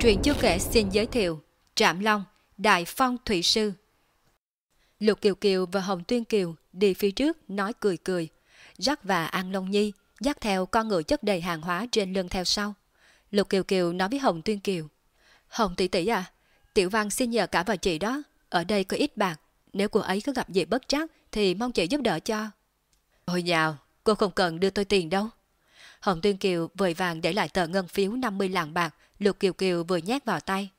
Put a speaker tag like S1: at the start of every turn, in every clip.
S1: Truyện chưa kể xin giới thiệu Trạm Long, Đại Phong Thủy Sư Lục Kiều Kiều và Hồng Tuyên Kiều đi phía trước nói cười cười. Jack và An Long Nhi dắt theo con ngựa chất đầy hàng hóa trên lưng theo sau. Lục Kiều Kiều nói với Hồng Tuyên Kiều. Hồng tỷ tỷ à, Tiểu Văn xin nhờ cả vào chị đó. Ở đây có ít bạc. Nếu cô ấy có gặp gì bất trắc thì mong chị giúp đỡ cho. Ôi nhào, cô không cần đưa tôi tiền đâu. Hồng Tuyên Kiều vội vàng để lại tờ ngân phiếu 50 lạng bạc, Lục Kiều Kiều vừa nhét vào tay.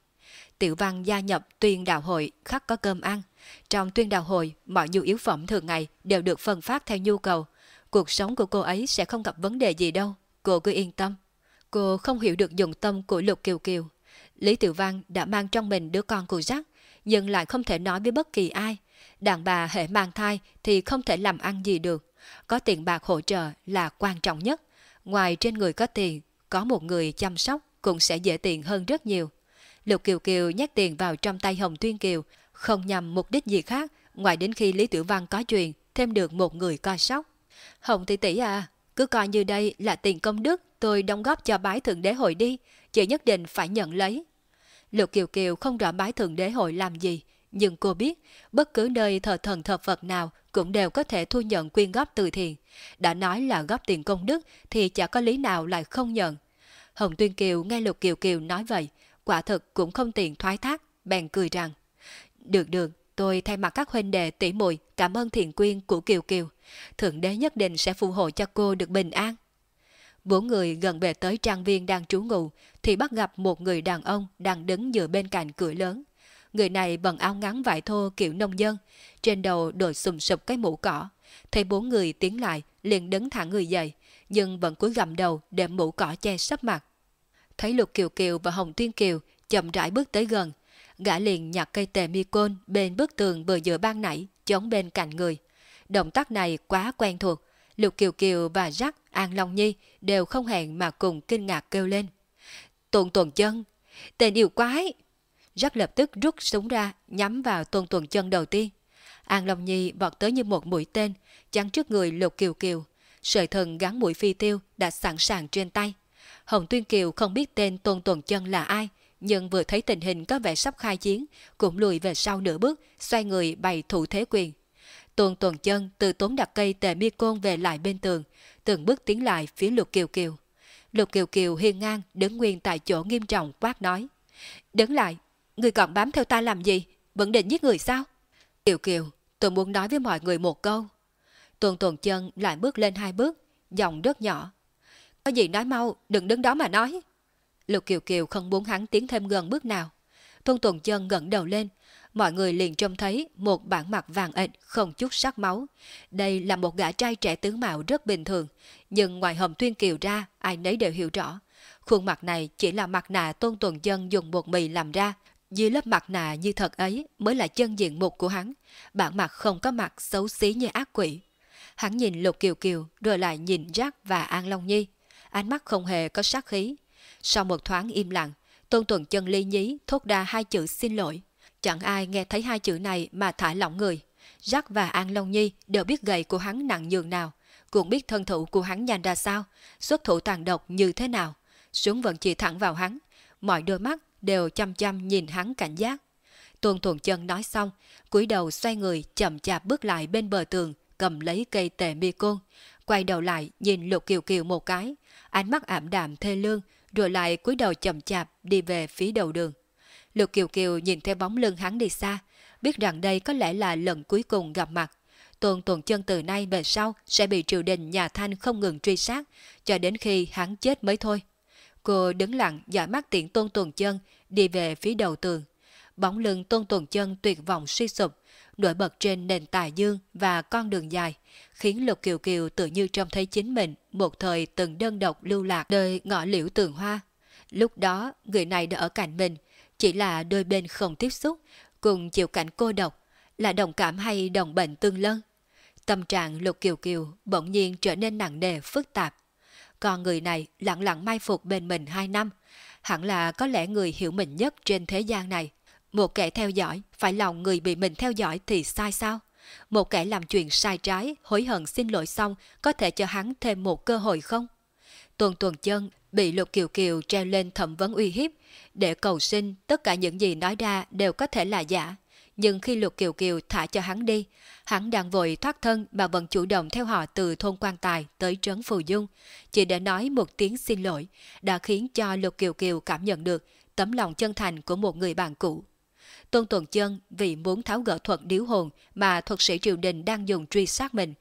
S1: Tiểu Văn gia nhập tuyên đạo hội khắc có cơm ăn. Trong tuyên đạo hội, mọi nhu yếu phẩm thường ngày đều được phân phát theo nhu cầu. Cuộc sống của cô ấy sẽ không gặp vấn đề gì đâu, cô cứ yên tâm. Cô không hiểu được dụng tâm của Lục Kiều Kiều. Lý Tiểu Văn đã mang trong mình đứa con của Jack, nhưng lại không thể nói với bất kỳ ai. Đàn bà hệ mang thai thì không thể làm ăn gì được. Có tiền bạc hỗ trợ là quan trọng nhất. Ngoài trên người có tiền, có một người chăm sóc cũng sẽ dễ tiền hơn rất nhiều. Lục Kiều Kiều nhét tiền vào trong tay Hồng Tuyên Kiều, không nhằm mục đích gì khác, ngoài đến khi Lý Tử Văn có chuyện, thêm được một người coi sóc. Hồng tỷ tỷ à, cứ coi như đây là tiền công đức tôi đóng góp cho bái thượng đế hội đi, chị nhất định phải nhận lấy. Lục Kiều Kiều không rõ bái thượng đế hội làm gì, nhưng cô biết bất cứ nơi thờ thần thờ Phật nào cũng đều có thể thu nhận quyên góp từ thiện. Đã nói là góp tiền công đức thì chả có lý nào lại không nhận. Hồng Tuyên Kiều nghe Lục Kiều Kiều nói vậy, quả thực cũng không tiện thoái thác, bèn cười rằng Được được, tôi thay mặt các huynh đệ tỷ muội cảm ơn thiện quyên của Kiều Kiều. Thượng đế nhất định sẽ phù hộ cho cô được bình an. Bốn người gần về tới trang viên đang trú ngụ thì bắt gặp một người đàn ông đang đứng giữa bên cạnh cửa lớn. Người này bận áo ngắn vải thô kiểu nông dân, trên đầu đội sùm sụp cái mũ cỏ. Thấy bốn người tiến lại, liền đứng thẳng người dậy, nhưng vẫn cúi gầm đầu để mũ cỏ che sắp mặt. Thấy Lục Kiều Kiều và Hồng Tuyên Kiều chậm rãi bước tới gần, gã liền nhặt cây tề mi côn bên bức tường vừa giữa ban nãy, chống bên cạnh người. Động tác này quá quen thuộc, Lục Kiều Kiều và Rắc An Long Nhi đều không hẹn mà cùng kinh ngạc kêu lên. Tuần tuần chân, tên yêu quái! Rắc lập tức rút súng ra, nhắm vào tuần tuần chân đầu tiên. An Long Nhi vọt tới như một mũi tên, chắn trước người Lục Kiều Kiều. Sợi thần gắn mũi phi tiêu đã sẵn sàng trên tay. Hồng Tuyên Kiều không biết tên Tôn Tuần Chân là ai, nhưng vừa thấy tình hình có vẻ sắp khai chiến, cũng lùi về sau nửa bước, xoay người bày thủ thế quyền. Tôn Tuần Chân từ tốn đặt cây tề mi côn về lại bên tường, từng bước tiến lại phía Lục Kiều Kiều. Lục Kiều Kiều hiên ngang đứng nguyên tại chỗ nghiêm trọng quát nói. Đứng lại, người còn bám theo ta làm gì? Vẫn định giết người sao? Kiều Kiều, tôi muốn nói với mọi người một câu. Tuần Tuần Chân lại bước lên hai bước, giọng rất nhỏ. Có gì nói mau, đừng đứng đó mà nói. Lục Kiều Kiều không muốn hắn tiến thêm gần bước nào. Tuần Tuần Chân ngẩng đầu lên, mọi người liền trông thấy một bản mặt vàng ệt không chút sắc máu. Đây là một gã trai trẻ tướng mạo rất bình thường, nhưng ngoài hồng tuyên kiều ra, ai nấy đều hiểu rõ. Khuôn mặt này chỉ là mặt nạ Tôn Tuần Chân dùng bột mì làm ra, dưới lớp mặt nạ như thật ấy mới là chân diện mục của hắn, bản mặt không có mặt xấu xí như ác quỷ. Hắn nhìn Lục Kiều Kiều rồi lại nhìn Jack và An Long Nhi ánh mắt không hề có sát khí. Sau một thoáng im lặng, Tôn Tuần chân ly nhí thốt ra hai chữ xin lỗi. Chẳng ai nghe thấy hai chữ này mà thả lỏng người. Jack và An Long Nhi đều biết gậy của hắn nặng nhường nào, cũng biết thân thủ của hắn nhanh ra sao, xuất thủ tàn độc như thế nào. Súng vẫn chỉ thẳng vào hắn, mọi đôi mắt đều chăm chăm nhìn hắn cảnh giác. Tôn Thuần Chân nói xong, cúi đầu xoay người chậm chạp bước lại bên bờ tường, cầm lấy cây tề mi côn, quay đầu lại nhìn Lục Kiều Kiều một cái, ánh mắt ảm đạm thê lương, rồi lại cúi đầu chậm chạp đi về phía đầu đường. Lục Kiều Kiều nhìn theo bóng lưng hắn đi xa, biết rằng đây có lẽ là lần cuối cùng gặp mặt. Tôn Tuần Chân từ nay về sau sẽ bị triều đình nhà Thanh không ngừng truy sát, cho đến khi hắn chết mới thôi. Cô đứng lặng dõi mắt tiện Tôn Tuần Chân đi về phía đầu tường. Bóng lưng Tôn Tuần Chân tuyệt vọng suy sụp, nổi bật trên nền tài dương và con đường dài, khiến Lục Kiều Kiều tự như trông thấy chính mình một thời từng đơn độc lưu lạc đời ngõ liễu tường hoa. Lúc đó, người này đã ở cạnh mình, chỉ là đôi bên không tiếp xúc, cùng chịu cảnh cô độc, là đồng cảm hay đồng bệnh tương lân. Tâm trạng Lục Kiều Kiều bỗng nhiên trở nên nặng nề phức tạp. Còn người này lặng lặng mai phục bên mình hai năm, hẳn là có lẽ người hiểu mình nhất trên thế gian này. Một kẻ theo dõi, phải lòng người bị mình theo dõi thì sai sao? Một kẻ làm chuyện sai trái, hối hận xin lỗi xong, có thể cho hắn thêm một cơ hội không? Tuần tuần chân bị Lục Kiều Kiều treo lên thẩm vấn uy hiếp, để cầu sinh tất cả những gì nói ra đều có thể là giả. Nhưng khi Lục Kiều Kiều thả cho hắn đi, hắn đang vội thoát thân mà vẫn chủ động theo họ từ thôn quan tài tới trấn Phù Dung. Chỉ để nói một tiếng xin lỗi, đã khiến cho Lục Kiều Kiều cảm nhận được tấm lòng chân thành của một người bạn cũ. Tôn Tuần Chân vì muốn tháo gỡ thuật điếu hồn mà thuật sĩ triều đình đang dùng truy sát mình,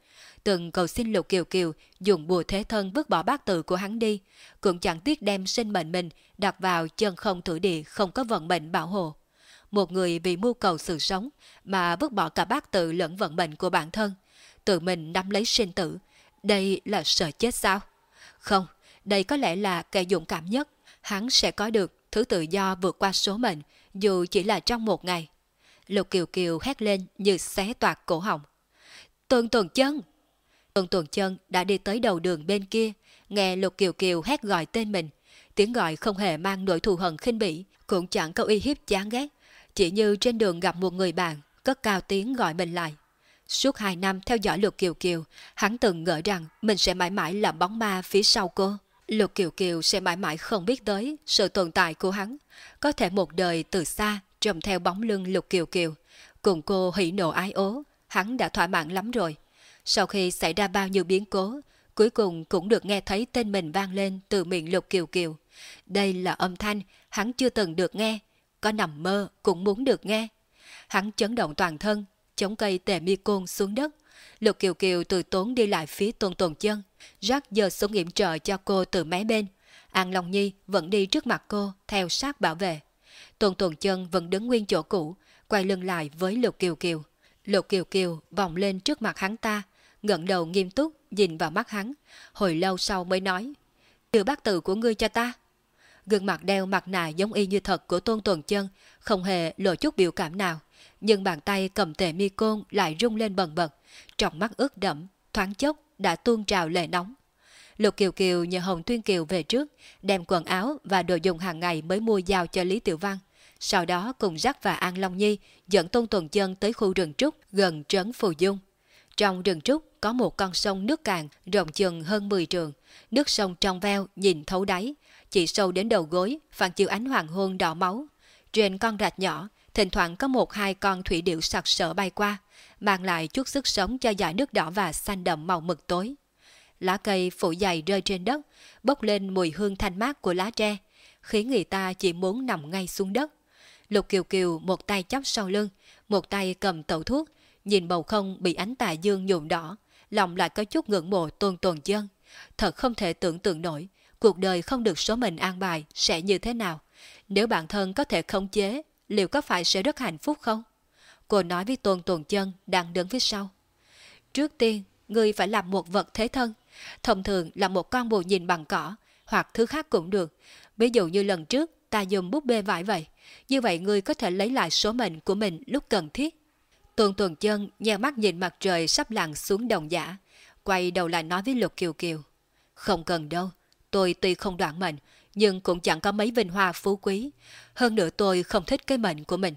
S1: từng cầu xin Lục Kiều Kiều dùng bùa thế thân vứt bỏ bát tự của hắn đi, cũng chẳng tiếc đem sinh mệnh mình đặt vào chân không thử địa không có vận mệnh bảo hộ. Một người vì mưu cầu sự sống mà vứt bỏ cả bát tự lẫn vận mệnh của bản thân, tự mình nắm lấy sinh tử, đây là sợ chết sao? Không, đây có lẽ là kẻ dũng cảm nhất, hắn sẽ có được thứ tự do vượt qua số mệnh, dù chỉ là trong một ngày. Lục Kiều Kiều hét lên như xé toạc cổ họng. Tuần tuần chân! Tuần tuần chân đã đi tới đầu đường bên kia, nghe Lục Kiều Kiều hét gọi tên mình. Tiếng gọi không hề mang nỗi thù hận khinh bỉ, cũng chẳng có uy hiếp chán ghét. Chỉ như trên đường gặp một người bạn, cất cao tiếng gọi mình lại. Suốt hai năm theo dõi Lục Kiều Kiều, hắn từng ngỡ rằng mình sẽ mãi mãi là bóng ma phía sau cô. Lục Kiều Kiều sẽ mãi mãi không biết tới sự tồn tại của hắn. Có thể một đời từ xa trông theo bóng lưng Lục Kiều Kiều. Cùng cô hỉ nộ ái ố, hắn đã thỏa mãn lắm rồi. Sau khi xảy ra bao nhiêu biến cố, cuối cùng cũng được nghe thấy tên mình vang lên từ miệng Lục Kiều Kiều. Đây là âm thanh hắn chưa từng được nghe, có nằm mơ cũng muốn được nghe. Hắn chấn động toàn thân, chống cây tề mi côn xuống đất. Lục Kiều Kiều từ tốn đi lại phía tôn tồn chân, rác giờ xuống nghiệm trợ cho cô từ mé bên. An Long Nhi vẫn đi trước mặt cô, theo sát bảo vệ. Tuần Tuần chân vẫn đứng nguyên chỗ cũ, quay lưng lại với Lục Kiều Kiều. Lục Kiều Kiều vòng lên trước mặt hắn ta, ngẩng đầu nghiêm túc, nhìn vào mắt hắn. Hồi lâu sau mới nói, đưa bác tự của ngươi cho ta. Gương mặt đeo mặt nạ giống y như thật của Tôn Tuần Chân, không hề lộ chút biểu cảm nào. Nhưng bàn tay cầm tệ mi côn lại rung lên bần bật, trong mắt ướt đẫm, thoáng chốc đã tuôn trào lệ nóng. Lục Kiều Kiều nhờ Hồng Tuyên Kiều về trước, đem quần áo và đồ dùng hàng ngày mới mua giao cho Lý Tiểu Văn. Sau đó cùng Jack và An Long Nhi dẫn Tôn Tuần Chân tới khu rừng trúc gần trấn Phù Dung. Trong rừng trúc có một con sông nước cạn rộng chừng hơn 10 trường. Nước sông trong veo nhìn thấu đáy, chỉ sâu đến đầu gối, phản chiếu ánh hoàng hôn đỏ máu. Trên con rạch nhỏ, thỉnh thoảng có một hai con thủy điệu sặc sỡ bay qua, mang lại chút sức sống cho dải nước đỏ và xanh đậm màu mực tối. Lá cây phủ dày rơi trên đất, bốc lên mùi hương thanh mát của lá tre, khiến người ta chỉ muốn nằm ngay xuống đất. Lục Kiều Kiều một tay chắp sau lưng, một tay cầm tẩu thuốc, nhìn bầu không bị ánh tà dương nhuộm đỏ, lòng lại có chút ngưỡng mộ tôn tồn chân. Thật không thể tưởng tượng nổi, cuộc đời không được số mình an bài sẽ như thế nào. Nếu bản thân có thể khống chế, liệu có phải sẽ rất hạnh phúc không? Cô nói với tôn tồn chân đang đứng phía sau. Trước tiên, ngươi phải làm một vật thế thân. Thông thường là một con bồ nhìn bằng cỏ, hoặc thứ khác cũng được. Ví dụ như lần trước ta dùng búp bê vải vậy. Như vậy ngươi có thể lấy lại số mệnh của mình lúc cần thiết. Tuần tuần chân nheo mắt nhìn mặt trời sắp lặn xuống đồng giả, quay đầu lại nói với Lục Kiều Kiều. Không cần đâu, tôi tuy không đoạn mệnh, nhưng cũng chẳng có mấy vinh hoa phú quý. Hơn nữa tôi không thích cái mệnh của mình.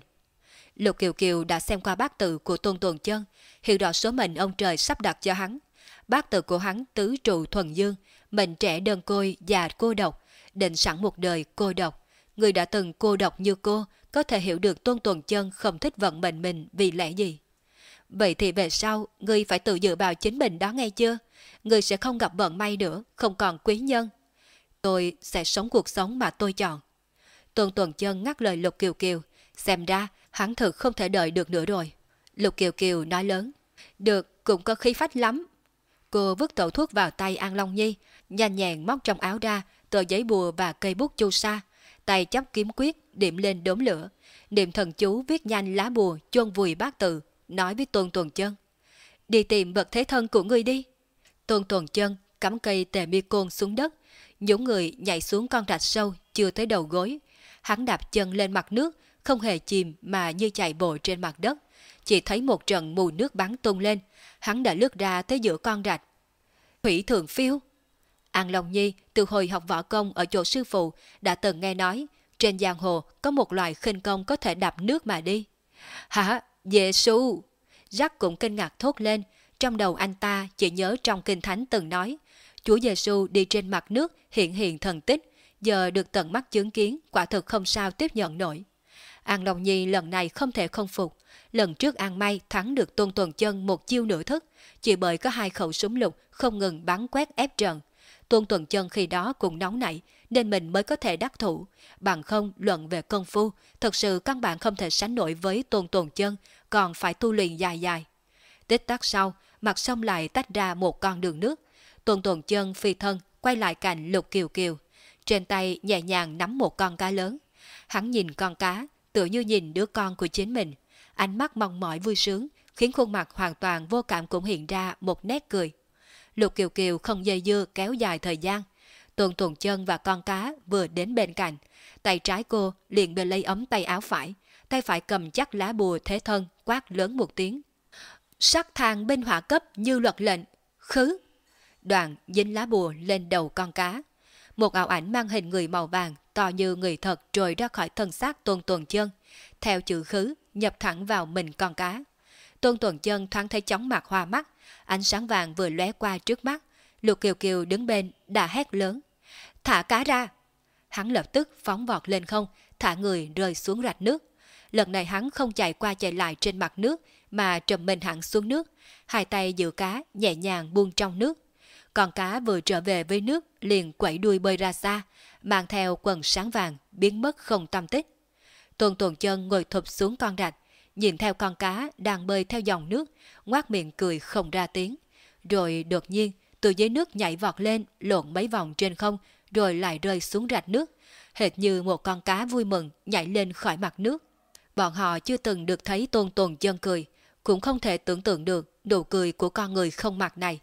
S1: Lục Kiều Kiều đã xem qua bát tự của Tôn Tuần Chân, hiểu rõ số mệnh ông trời sắp đặt cho hắn bác tự của hắn tứ trụ thuần dương, mệnh trẻ đơn côi, và cô độc, định sẵn một đời cô độc. Người đã từng cô độc như cô, có thể hiểu được Tôn Tuần Chân không thích vận mệnh mình vì lẽ gì. Vậy thì về sau, ngươi phải tự dựa vào chính mình đó nghe chưa? Ngươi sẽ không gặp vận may nữa, không còn quý nhân. Tôi sẽ sống cuộc sống mà tôi chọn. Tôn Tuần Chân ngắt lời Lục Kiều Kiều. Xem ra, hắn thực không thể đợi được nữa rồi. Lục Kiều Kiều nói lớn. Được, cũng có khí phách lắm. Cô vứt tẩu thuốc vào tay An Long Nhi, nhanh nhẹn móc trong áo ra tờ giấy bùa và cây bút chu sa. Tay chấp kiếm quyết, điểm lên đốm lửa. Niệm thần chú viết nhanh lá bùa chôn vùi bát tự, nói với Tôn Tuần Chân. Đi tìm vật thế thân của ngươi đi. Tôn Tuần Chân cắm cây tề mi côn xuống đất, những người nhảy xuống con rạch sâu chưa tới đầu gối. Hắn đạp chân lên mặt nước, không hề chìm mà như chạy bộ trên mặt đất. Chỉ thấy một trận mùi nước bắn tung lên, hắn đã lướt ra tới giữa con rạch. Thủy thường phiêu. An Long Nhi từ hồi học võ công ở chỗ sư phụ đã từng nghe nói trên giang hồ có một loài khinh công có thể đạp nước mà đi. Hả? Giê -xu. Jack cũng kinh ngạc thốt lên, trong đầu anh ta chỉ nhớ trong kinh thánh từng nói, Chúa Giêsu đi trên mặt nước hiện hiện thần tích, giờ được tận mắt chứng kiến quả thực không sao tiếp nhận nổi. An Long Nhi lần này không thể không phục. Lần trước An May thắng được Tôn Tuần Chân một chiêu nửa thức, chỉ bởi có hai khẩu súng lục không ngừng bắn quét ép trận. Tôn Tuần Chân khi đó cũng nóng nảy, nên mình mới có thể đắc thủ. Bằng không luận về công phu, thật sự căn bản không thể sánh nổi với Tôn Tuần Chân, còn phải tu luyện dài dài. Tích tắc sau, mặt sông lại tách ra một con đường nước. Tôn Tuần Chân phi thân quay lại cạnh Lục Kiều Kiều. Trên tay nhẹ nhàng nắm một con cá lớn. Hắn nhìn con cá, tựa như nhìn đứa con của chính mình. Ánh mắt mong mỏi vui sướng, khiến khuôn mặt hoàn toàn vô cảm cũng hiện ra một nét cười. Lục Kiều Kiều không dây dưa kéo dài thời gian. Tuần tuần chân và con cá vừa đến bên cạnh. Tay trái cô liền bê lấy ấm tay áo phải. Tay phải cầm chắc lá bùa thế thân quát lớn một tiếng. Sắc thang bên hỏa cấp như luật lệnh. Khứ. Đoàn dính lá bùa lên đầu con cá. Một ảo ảnh mang hình người màu vàng to như người thật trồi ra khỏi thân xác tôn tuần chân. Theo chữ khứ nhập thẳng vào mình con cá. Tôn tuần chân thoáng thấy chóng mặt hoa mắt, ánh sáng vàng vừa lóe qua trước mắt. Lục Kiều Kiều đứng bên đã hét lớn. Thả cá ra! Hắn lập tức phóng vọt lên không, thả người rơi xuống rạch nước. Lần này hắn không chạy qua chạy lại trên mặt nước, mà trầm mình hẳn xuống nước, hai tay giữ cá nhẹ nhàng buông trong nước. Con cá vừa trở về với nước liền quẩy đuôi bơi ra xa, mang theo quần sáng vàng biến mất không tâm tích. Tuần tuần chân ngồi thụp xuống con rạch, nhìn theo con cá đang bơi theo dòng nước, ngoác miệng cười không ra tiếng. Rồi đột nhiên, từ dưới nước nhảy vọt lên, lộn mấy vòng trên không, rồi lại rơi xuống rạch nước, hệt như một con cá vui mừng nhảy lên khỏi mặt nước. Bọn họ chưa từng được thấy tôn tuần chân cười, cũng không thể tưởng tượng được nụ cười của con người không mặt này.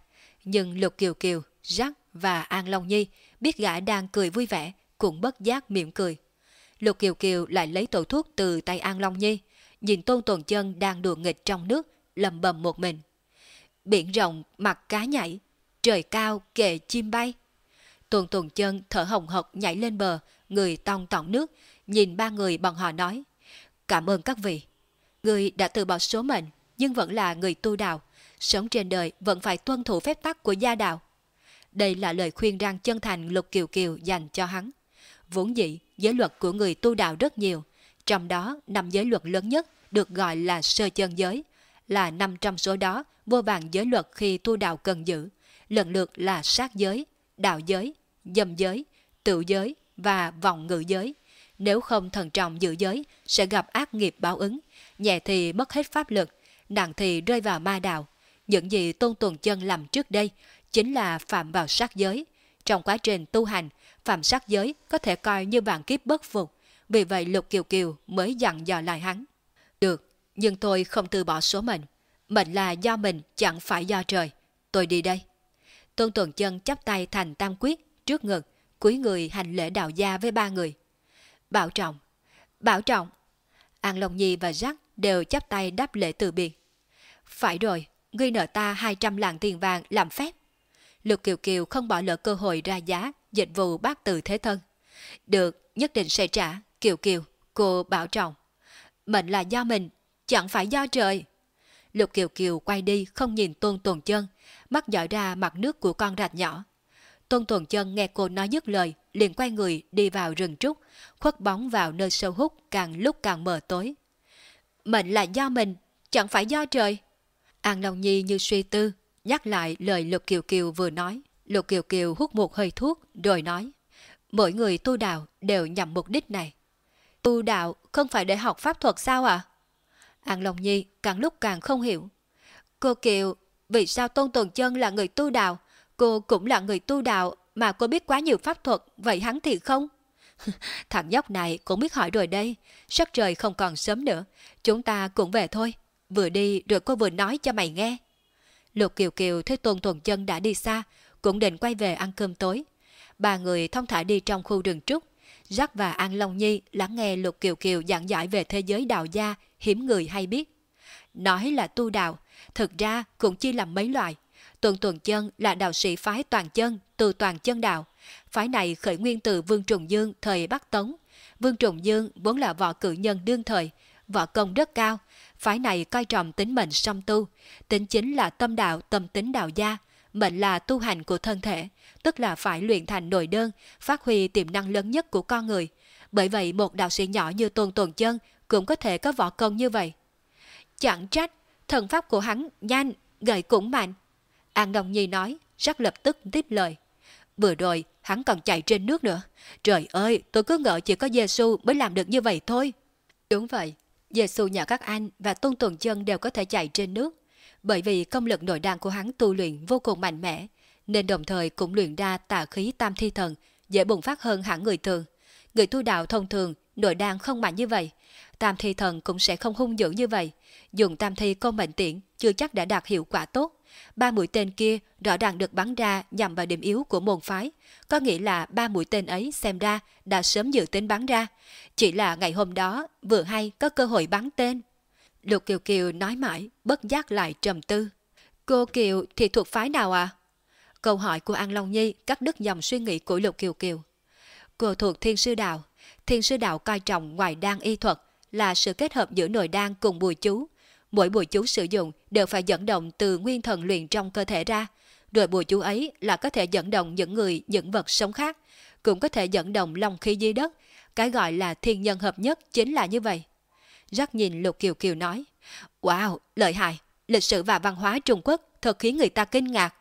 S1: Nhưng Lục Kiều Kiều, Jack và An Long Nhi biết gã đang cười vui vẻ, cũng bất giác miệng cười. Lục Kiều Kiều lại lấy tổ thuốc từ tay An Long Nhi, nhìn Tôn Tuần Chân đang đùa nghịch trong nước, lầm bầm một mình. Biển rộng, mặt cá nhảy, trời cao, kệ chim bay. Tôn Tuần Chân thở hồng hộc nhảy lên bờ, người tong tỏng nước, nhìn ba người bọn họ nói. Cảm ơn các vị. Người đã từ bỏ số mệnh, nhưng vẫn là người tu đạo. Sống trên đời vẫn phải tuân thủ phép tắc của gia đạo. Đây là lời khuyên răng chân thành Lục Kiều Kiều dành cho hắn. Vốn dĩ, giới luật của người tu đạo rất nhiều, trong đó năm giới luật lớn nhất được gọi là sơ chân giới, là năm trong số đó vô vàng giới luật khi tu đạo cần giữ, lần lượt là sát giới, đạo giới, dâm giới, tự giới và vọng ngự giới. Nếu không thần trọng giữ giới, sẽ gặp ác nghiệp báo ứng, nhẹ thì mất hết pháp lực, nặng thì rơi vào ma đạo. Những gì Tôn Tuần Chân làm trước đây chính là phạm vào sát giới. Trong quá trình tu hành, phạm sát giới có thể coi như bản kiếp bất phục, vì vậy Lục Kiều Kiều mới dặn dò lại hắn. Được, nhưng tôi không từ bỏ số mệnh. Mệnh là do mình, chẳng phải do trời. Tôi đi đây. Tôn Tuần Chân chắp tay thành tam quyết, trước ngực, cúi người hành lễ đạo gia với ba người. Bảo trọng, bảo trọng. An Long Nhi và Jack đều chắp tay đáp lễ từ biệt. Phải rồi, ngươi nợ ta 200 lạng tiền vàng làm phép. Lục Kiều Kiều không bỏ lỡ cơ hội ra giá dịch vụ bác từ thế thân. Được, nhất định sẽ trả. Kiều Kiều, cô bảo trọng. Mệnh là do mình, chẳng phải do trời. Lục Kiều Kiều quay đi không nhìn Tôn Tuần Chân, mắt dõi ra mặt nước của con rạch nhỏ. Tôn Tuần Chân nghe cô nói dứt lời, liền quay người đi vào rừng trúc, khuất bóng vào nơi sâu hút càng lúc càng mờ tối. Mệnh là do mình, chẳng phải do trời. An Long Nhi như suy tư, nhắc lại lời Lục Kiều Kiều vừa nói. Lục Kiều Kiều hút một hơi thuốc rồi nói, mỗi người tu đạo đều nhằm mục đích này. Tu đạo không phải để học pháp thuật sao ạ? À? An Long Nhi càng lúc càng không hiểu. Cô Kiều, vì sao Tôn Tuần Chân là người tu đạo, cô cũng là người tu đạo mà cô biết quá nhiều pháp thuật, vậy hắn thì không? Thằng nhóc này cũng biết hỏi rồi đây, sắc trời không còn sớm nữa, chúng ta cũng về thôi. Vừa đi rồi cô vừa nói cho mày nghe. Lục Kiều Kiều thấy Tôn Tuần Chân đã đi xa, cũng định quay về ăn cơm tối. Ba người thông thả đi trong khu rừng trúc. Jack và An Long Nhi lắng nghe Lục Kiều Kiều giảng giải về thế giới đạo gia hiếm người hay biết. Nói là tu đạo, thực ra cũng chỉ làm mấy loại. Tuần Tuần Chân là đạo sĩ phái toàn chân từ toàn chân đạo. Phái này khởi nguyên từ Vương Trùng Dương thời Bắc Tống. Vương Trùng Dương vốn là võ cử nhân đương thời, võ công rất cao. Phái này coi trọng tính mệnh song tu, tính chính là tâm đạo tâm tính đạo gia, mệnh là tu hành của thân thể, tức là phải luyện thành nội đơn, phát huy tiềm năng lớn nhất của con người. Bởi vậy một đạo sĩ nhỏ như Tôn Tồn Chân cũng có thể có võ công như vậy. Chẳng trách, thần pháp của hắn nhanh, gậy cũng mạnh. An đồng Nhi nói, rất lập tức tiếp lời. Vừa rồi, hắn còn chạy trên nước nữa. Trời ơi, tôi cứ ngỡ chỉ có Giêsu mới làm được như vậy thôi. Đúng vậy, Giêsu nhà các anh và Tôn Tuần Chân đều có thể chạy trên nước. Bởi vì công lực nội đan của hắn tu luyện vô cùng mạnh mẽ, nên đồng thời cũng luyện ra tà khí tam thi thần, dễ bùng phát hơn hẳn người thường. Người tu đạo thông thường, nội đan không mạnh như vậy. Tam thi thần cũng sẽ không hung dữ như vậy. Dùng tam thi công mệnh tiễn chưa chắc đã đạt hiệu quả tốt. Ba mũi tên kia rõ ràng được bắn ra nhằm vào điểm yếu của môn phái. Có nghĩa là ba mũi tên ấy xem ra đã sớm dự tính bắn ra. Chỉ là ngày hôm đó vừa hay có cơ hội bắn tên. Lục Kiều Kiều nói mãi, bất giác lại trầm tư. Cô Kiều thì thuộc phái nào à? Câu hỏi của An Long Nhi cắt đứt dòng suy nghĩ của Lục Kiều Kiều. Cô thuộc Thiên Sư Đạo. Thiên Sư Đạo coi trọng ngoài đan y thuật là sự kết hợp giữa nội đan cùng bùi chú. Mỗi bùi chú sử dụng đều phải dẫn động từ nguyên thần luyện trong cơ thể ra. Rồi bùi chú ấy là có thể dẫn động những người, những vật sống khác. Cũng có thể dẫn động lòng khí dưới đất. Cái gọi là thiên nhân hợp nhất chính là như vậy. Rắc nhìn Lục Kiều Kiều nói, Wow, lợi hại, lịch sử và văn hóa Trung Quốc thật khiến người ta kinh ngạc.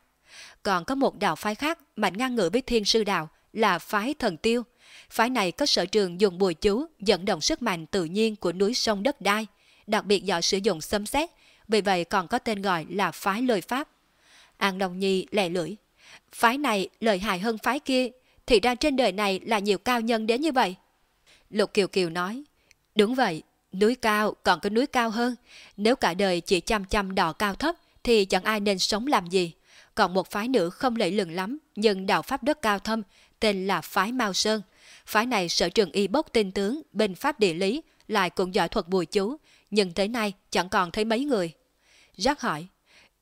S1: Còn có một đạo phái khác mạnh ngang ngửa với thiên sư đạo là phái thần tiêu. Phái này có sở trường dùng bùi chú dẫn động sức mạnh tự nhiên của núi sông đất đai, đặc biệt giỏi sử dụng xâm xét, vì vậy còn có tên gọi là phái lời pháp. An Long Nhi lè lưỡi. Phái này lợi hại hơn phái kia, thì ra trên đời này là nhiều cao nhân đến như vậy. Lục Kiều Kiều nói, đúng vậy, Núi cao còn có núi cao hơn. Nếu cả đời chỉ chăm chăm đỏ cao thấp thì chẳng ai nên sống làm gì. Còn một phái nữa không lẫy lừng lắm nhưng đạo pháp đất cao thâm tên là phái Mao Sơn. Phái này sở trường y bốc tinh tướng, bên pháp địa lý, lại cũng giỏi thuật bùi chú, nhưng tới nay chẳng còn thấy mấy người. Jack hỏi,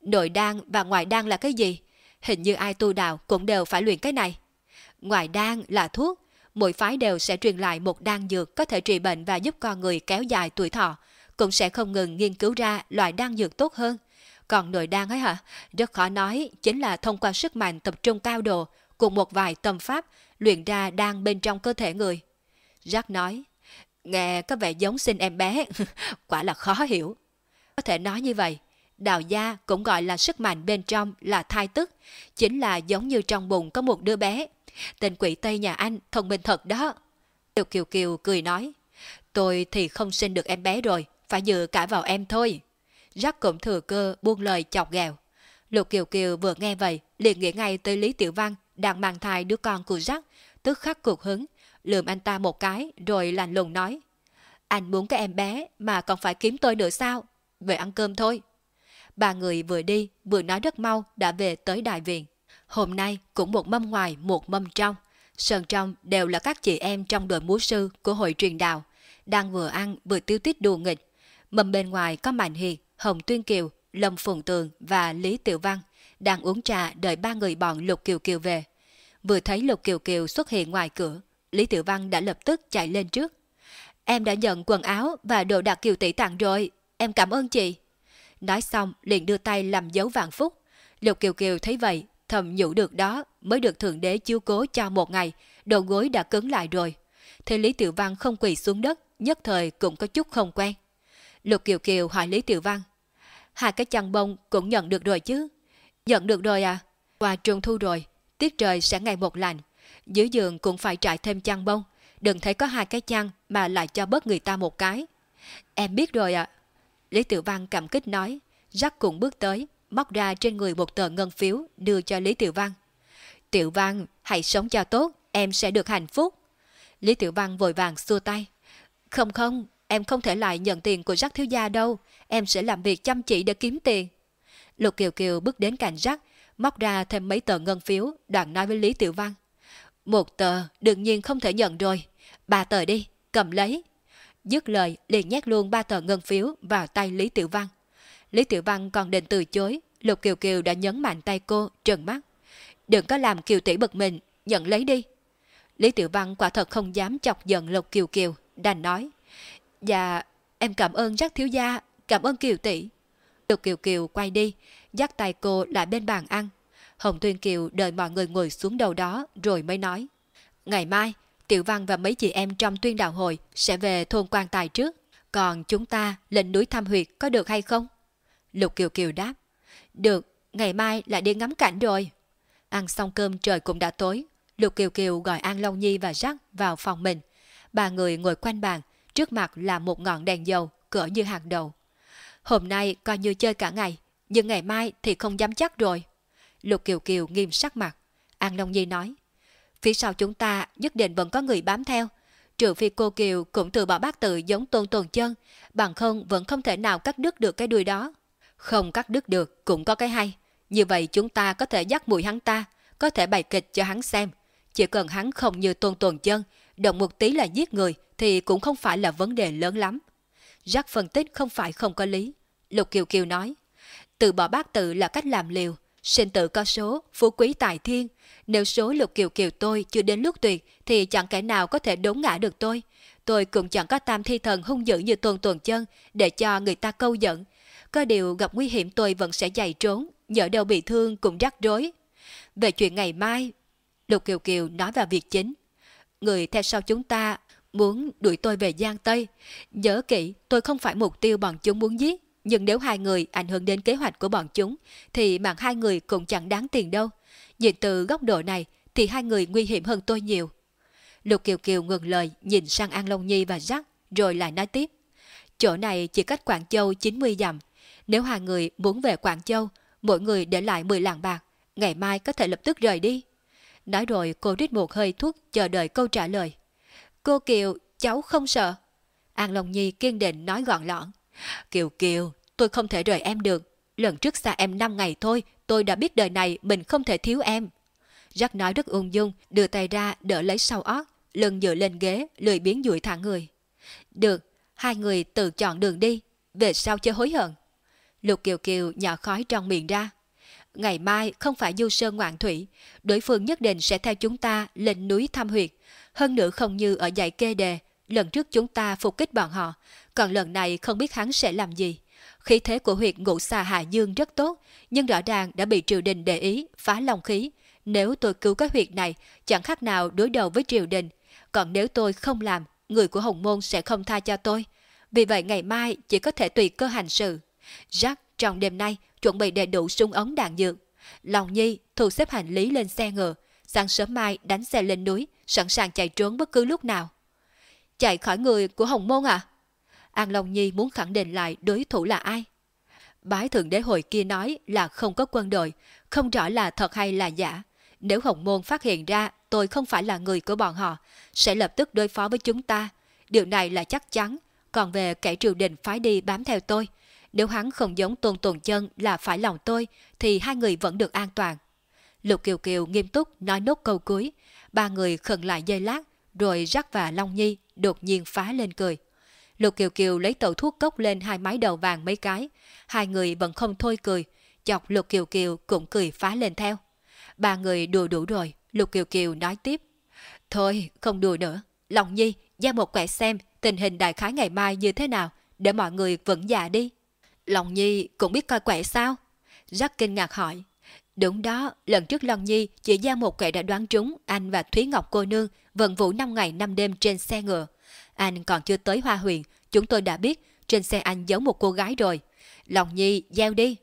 S1: nội đan và ngoại đan là cái gì? Hình như ai tu đạo cũng đều phải luyện cái này. Ngoại đan là thuốc, mỗi phái đều sẽ truyền lại một đan dược có thể trị bệnh và giúp con người kéo dài tuổi thọ, cũng sẽ không ngừng nghiên cứu ra loại đan dược tốt hơn. Còn nội đan ấy hả? Rất khó nói, chính là thông qua sức mạnh tập trung cao độ cùng một vài tâm pháp luyện ra đan bên trong cơ thể người. Jack nói, nghe có vẻ giống sinh em bé, quả là khó hiểu. Có thể nói như vậy, đào gia cũng gọi là sức mạnh bên trong là thai tức, chính là giống như trong bụng có một đứa bé, Tên quỷ Tây nhà anh thông minh thật đó. Kiều Kiều Kiều cười nói. Tôi thì không sinh được em bé rồi, phải dựa cả vào em thôi. Jack cũng thừa cơ buông lời chọc ghẹo. Lục Kiều Kiều vừa nghe vậy, liền nghĩ ngay tới Lý Tiểu Văn đang mang thai đứa con của Jack, tức khắc cuộc hứng, lườm anh ta một cái rồi lạnh lùng nói. Anh muốn cái em bé mà còn phải kiếm tôi nữa sao? Về ăn cơm thôi. Ba người vừa đi, vừa nói rất mau đã về tới đại viện. Hôm nay cũng một mâm ngoài, một mâm trong. Sơn trong đều là các chị em trong đội múa sư của hội truyền đạo, đang vừa ăn vừa tiêu tiết đùa nghịch. Mâm bên ngoài có Mạnh Hiền, Hồng Tuyên Kiều, Lâm Phùng Tường và Lý Tiểu Văn, đang uống trà đợi ba người bọn Lục Kiều Kiều về. Vừa thấy Lục Kiều Kiều xuất hiện ngoài cửa, Lý Tiểu Văn đã lập tức chạy lên trước. Em đã nhận quần áo và đồ đặc Kiều tỷ tặng rồi, em cảm ơn chị. Nói xong liền đưa tay làm dấu vạn phúc. Lục Kiều Kiều thấy vậy thầm nhủ được đó mới được Thượng Đế chiếu cố cho một ngày, đầu gối đã cứng lại rồi. Thế Lý Tiểu Văn không quỳ xuống đất, nhất thời cũng có chút không quen. Lục Kiều Kiều hỏi Lý Tiểu Văn, hai cái chăn bông cũng nhận được rồi chứ? Nhận được rồi à? Qua trung thu rồi, tiết trời sẽ ngày một lành dưới giường cũng phải trải thêm chăn bông, đừng thấy có hai cái chăn mà lại cho bớt người ta một cái. Em biết rồi ạ. À. Lý Tiểu Văn cảm kích nói, Jack cũng bước tới, móc ra trên người một tờ ngân phiếu đưa cho Lý Tiểu Văn. Tiểu Văn, hãy sống cho tốt, em sẽ được hạnh phúc. Lý Tiểu Văn vội vàng xua tay. Không không, em không thể lại nhận tiền của Jack thiếu gia đâu, em sẽ làm việc chăm chỉ để kiếm tiền. Lục Kiều Kiều bước đến cạnh Jack, móc ra thêm mấy tờ ngân phiếu, đoạn nói với Lý Tiểu Văn. Một tờ đương nhiên không thể nhận rồi, ba tờ đi, cầm lấy. Dứt lời liền nhét luôn ba tờ ngân phiếu vào tay Lý Tiểu Văn. Lý Tiểu Văn còn định từ chối, Lục Kiều Kiều đã nhấn mạnh tay cô, trừng mắt. Đừng có làm Kiều tỷ bực mình, nhận lấy đi. Lý Tiểu Văn quả thật không dám chọc giận Lục Kiều Kiều, đành nói. Dạ, em cảm ơn rất thiếu gia, cảm ơn Kiều tỷ. Lục Kiều Kiều quay đi, dắt tay cô lại bên bàn ăn. Hồng Tuyên Kiều đợi mọi người ngồi xuống đầu đó rồi mới nói. Ngày mai, Tiểu Văn và mấy chị em trong tuyên đạo hội sẽ về thôn quan tài trước. Còn chúng ta lên núi thăm huyệt có được hay không? Lục Kiều Kiều đáp. Được, ngày mai lại đi ngắm cảnh rồi. Ăn xong cơm trời cũng đã tối. Lục Kiều Kiều gọi An Long Nhi và Jack vào phòng mình. Ba người ngồi quanh bàn, trước mặt là một ngọn đèn dầu cỡ như hạt đầu. Hôm nay coi như chơi cả ngày, nhưng ngày mai thì không dám chắc rồi. Lục Kiều Kiều nghiêm sắc mặt. An Long Nhi nói, phía sau chúng ta nhất định vẫn có người bám theo. Trừ phi cô Kiều cũng từ bỏ bác tự giống tôn tồn chân, bằng không vẫn không thể nào cắt đứt được cái đuôi đó. Không cắt đứt được cũng có cái hay. Như vậy chúng ta có thể dắt mùi hắn ta, có thể bày kịch cho hắn xem. Chỉ cần hắn không như tôn tồn chân, động một tí là giết người thì cũng không phải là vấn đề lớn lắm. Jack phân tích không phải không có lý. Lục Kiều Kiều nói, từ bỏ bác tự là cách làm liều, sinh tử có số, phú quý tài thiên. Nếu số Lục Kiều Kiều tôi chưa đến lúc tuyệt thì chẳng kẻ nào có thể đốn ngã được tôi. Tôi cũng chẳng có tam thi thần hung dữ như tuần tuần chân để cho người ta câu giận. Có điều gặp nguy hiểm tôi vẫn sẽ chạy trốn, nhỡ đâu bị thương cũng rắc rối. Về chuyện ngày mai, Lục Kiều Kiều nói vào việc chính. Người theo sau chúng ta muốn đuổi tôi về Giang Tây. Nhớ kỹ, tôi không phải mục tiêu bọn chúng muốn giết. Nhưng nếu hai người ảnh hưởng đến kế hoạch của bọn chúng, thì mạng hai người cũng chẳng đáng tiền đâu. Nhìn từ góc độ này, thì hai người nguy hiểm hơn tôi nhiều. Lục Kiều Kiều ngừng lời, nhìn sang An Long Nhi và Jack, rồi lại nói tiếp. Chỗ này chỉ cách Quảng Châu 90 dặm. Nếu hai người muốn về Quảng Châu, mỗi người để lại 10 lạng bạc, ngày mai có thể lập tức rời đi. Nói rồi cô rít một hơi thuốc chờ đợi câu trả lời. Cô Kiều, cháu không sợ. An Long Nhi kiên định nói gọn lõn. Kiều Kiều, tôi không thể rời em được. Lần trước xa em 5 ngày thôi, tôi đã biết đời này mình không thể thiếu em. Jack nói rất ung dung, đưa tay ra đỡ lấy sau ót, lưng dựa lên ghế, lười biến dụi thẳng người. Được, hai người tự chọn đường đi, về sau chưa hối hận. Lục Kiều Kiều nhỏ khói trong miệng ra. Ngày mai không phải du sơn ngoạn thủy, đối phương nhất định sẽ theo chúng ta lên núi thăm huyệt. Hơn nữa không như ở dãy kê đề, lần trước chúng ta phục kích bọn họ, còn lần này không biết hắn sẽ làm gì. Khí thế của huyệt ngũ xà Hạ Dương rất tốt, nhưng rõ ràng đã bị triều đình để ý, phá lòng khí. Nếu tôi cứu cái huyệt này, chẳng khác nào đối đầu với triều đình. Còn nếu tôi không làm, người của Hồng Môn sẽ không tha cho tôi. Vì vậy ngày mai chỉ có thể tùy cơ hành sự. Jack trong đêm nay chuẩn bị đầy đủ súng ống đạn dược. Lòng Nhi thu xếp hành lý lên xe ngựa, sáng sớm mai đánh xe lên núi, sẵn sàng chạy trốn bất cứ lúc nào. Chạy khỏi người của Hồng Môn à? An Long Nhi muốn khẳng định lại đối thủ là ai. Bái thượng đế hội kia nói là không có quân đội, không rõ là thật hay là giả. Nếu Hồng Môn phát hiện ra tôi không phải là người của bọn họ, sẽ lập tức đối phó với chúng ta. Điều này là chắc chắn, còn về kẻ triều đình phái đi bám theo tôi. Nếu hắn không giống tôn tồn chân là phải lòng tôi, thì hai người vẫn được an toàn. Lục Kiều Kiều nghiêm túc nói nốt câu cuối. Ba người khẩn lại dây lát, rồi rắc và Long Nhi đột nhiên phá lên cười. Lục Kiều Kiều lấy tẩu thuốc cốc lên hai mái đầu vàng mấy cái. Hai người vẫn không thôi cười, chọc Lục Kiều Kiều cũng cười phá lên theo. Ba người đùa đủ rồi, Lục Kiều Kiều nói tiếp. Thôi, không đùa nữa. Lòng Nhi, ra một quẻ xem tình hình đại khái ngày mai như thế nào, để mọi người vững dạ đi. Lòng Nhi cũng biết coi quẻ sao? Rất kinh ngạc hỏi. Đúng đó, lần trước Long Nhi chỉ ra một quẻ đã đoán trúng anh và Thúy Ngọc cô nương vận vũ 5 ngày 5 đêm trên xe ngựa. Anh còn chưa tới Hoa Huyền, chúng tôi đã biết trên xe anh giấu một cô gái rồi. Long Nhi, gieo đi.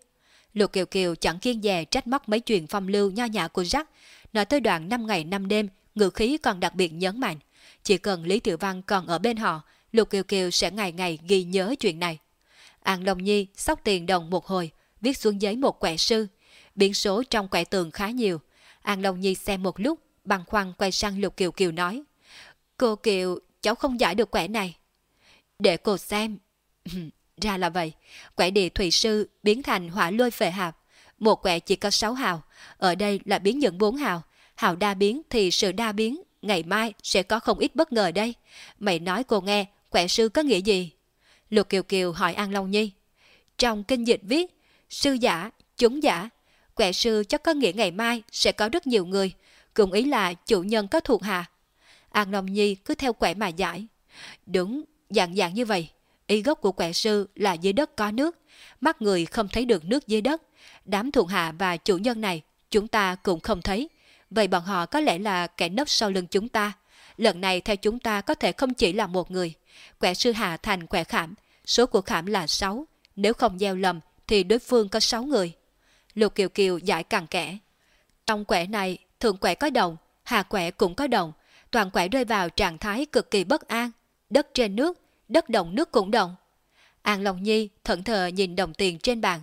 S1: Lục Kiều Kiều chẳng kiên dè trách móc mấy chuyện phong lưu nho nhã của Jack. Nói tới đoạn 5 ngày 5 đêm, ngữ khí còn đặc biệt nhấn mạnh. Chỉ cần Lý Tiểu Văn còn ở bên họ, Lục Kiều Kiều sẽ ngày ngày ghi nhớ chuyện này. An Long Nhi sóc tiền đồng một hồi, viết xuống giấy một quẻ sư. Biển số trong quẻ tường khá nhiều. An Long Nhi xem một lúc, băng khoăn quay sang Lục Kiều Kiều nói. Cô Kiều, cháu không giải được quẻ này. Để cô xem. Ra là vậy, quẻ địa thủy sư biến thành hỏa lôi phệ hạp. Một quẻ chỉ có 6 hào, ở đây là biến những 4 hào. Hào đa biến thì sự đa biến, ngày mai sẽ có không ít bất ngờ đây. Mày nói cô nghe, quẻ sư có nghĩa gì? Lục Kiều Kiều hỏi An Long Nhi. Trong kinh dịch viết, sư giả, chúng giả, quẻ sư chắc có nghĩa ngày mai sẽ có rất nhiều người, cùng ý là chủ nhân có thuộc hạ. An Long Nhi cứ theo quẻ mà giải. Đúng, dạng dạng như vậy. Ý gốc của quẻ sư là dưới đất có nước, mắt người không thấy được nước dưới đất. Đám thuộc hạ và chủ nhân này chúng ta cũng không thấy. Vậy bọn họ có lẽ là kẻ nấp sau lưng chúng ta. Lần này theo chúng ta có thể không chỉ là một người. Quẻ sư hạ thành quẻ khảm, số của khảm là 6. Nếu không gieo lầm thì đối phương có 6 người. Lục Kiều Kiều giải càng kẻ. Trong quẻ này, thượng quẻ có đồng, hạ quẻ cũng có đồng. Toàn quẻ rơi vào trạng thái cực kỳ bất an. Đất trên nước, đất động nước cũng động. An Long Nhi thẫn thờ nhìn đồng tiền trên bàn.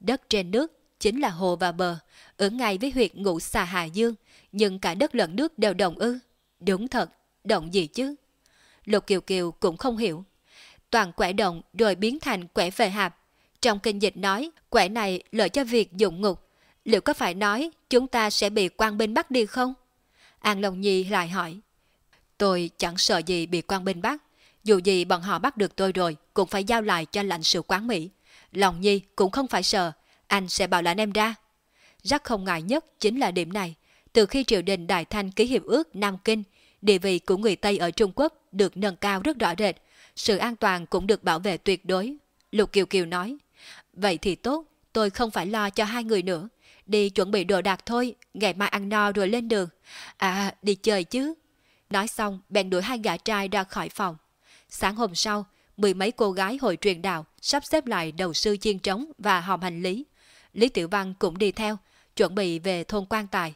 S1: Đất trên nước chính là hồ và bờ, ở ngay với huyệt ngũ xà Hà Dương, nhưng cả đất lẫn nước đều đồng ư. Đúng thật, động gì chứ? Lục Kiều Kiều cũng không hiểu. Toàn quẻ động rồi biến thành quẻ về hạp. Trong kinh dịch nói, quẻ này lợi cho việc dụng ngục. Liệu có phải nói chúng ta sẽ bị quan binh bắt đi không? An Long Nhi lại hỏi. Tôi chẳng sợ gì bị quan binh bắt. Dù gì bọn họ bắt được tôi rồi, cũng phải giao lại cho lãnh sự quán Mỹ. Lòng Nhi cũng không phải sợ, anh sẽ bảo lãnh em ra. Rất không ngại nhất chính là điểm này. Từ khi triều đình Đại Thanh ký hiệp ước Nam Kinh, địa vị của người Tây ở Trung Quốc được nâng cao rất rõ rệt, sự an toàn cũng được bảo vệ tuyệt đối. Lục Kiều Kiều nói, vậy thì tốt, tôi không phải lo cho hai người nữa. Đi chuẩn bị đồ đạc thôi, ngày mai ăn no rồi lên đường. À, đi chơi chứ. Nói xong, bèn đuổi hai gã trai ra khỏi phòng. Sáng hôm sau, mười mấy cô gái hội truyền đạo sắp xếp lại đầu sư chiên trống và hòm hành lý. Lý Tiểu Văn cũng đi theo, chuẩn bị về thôn quan tài.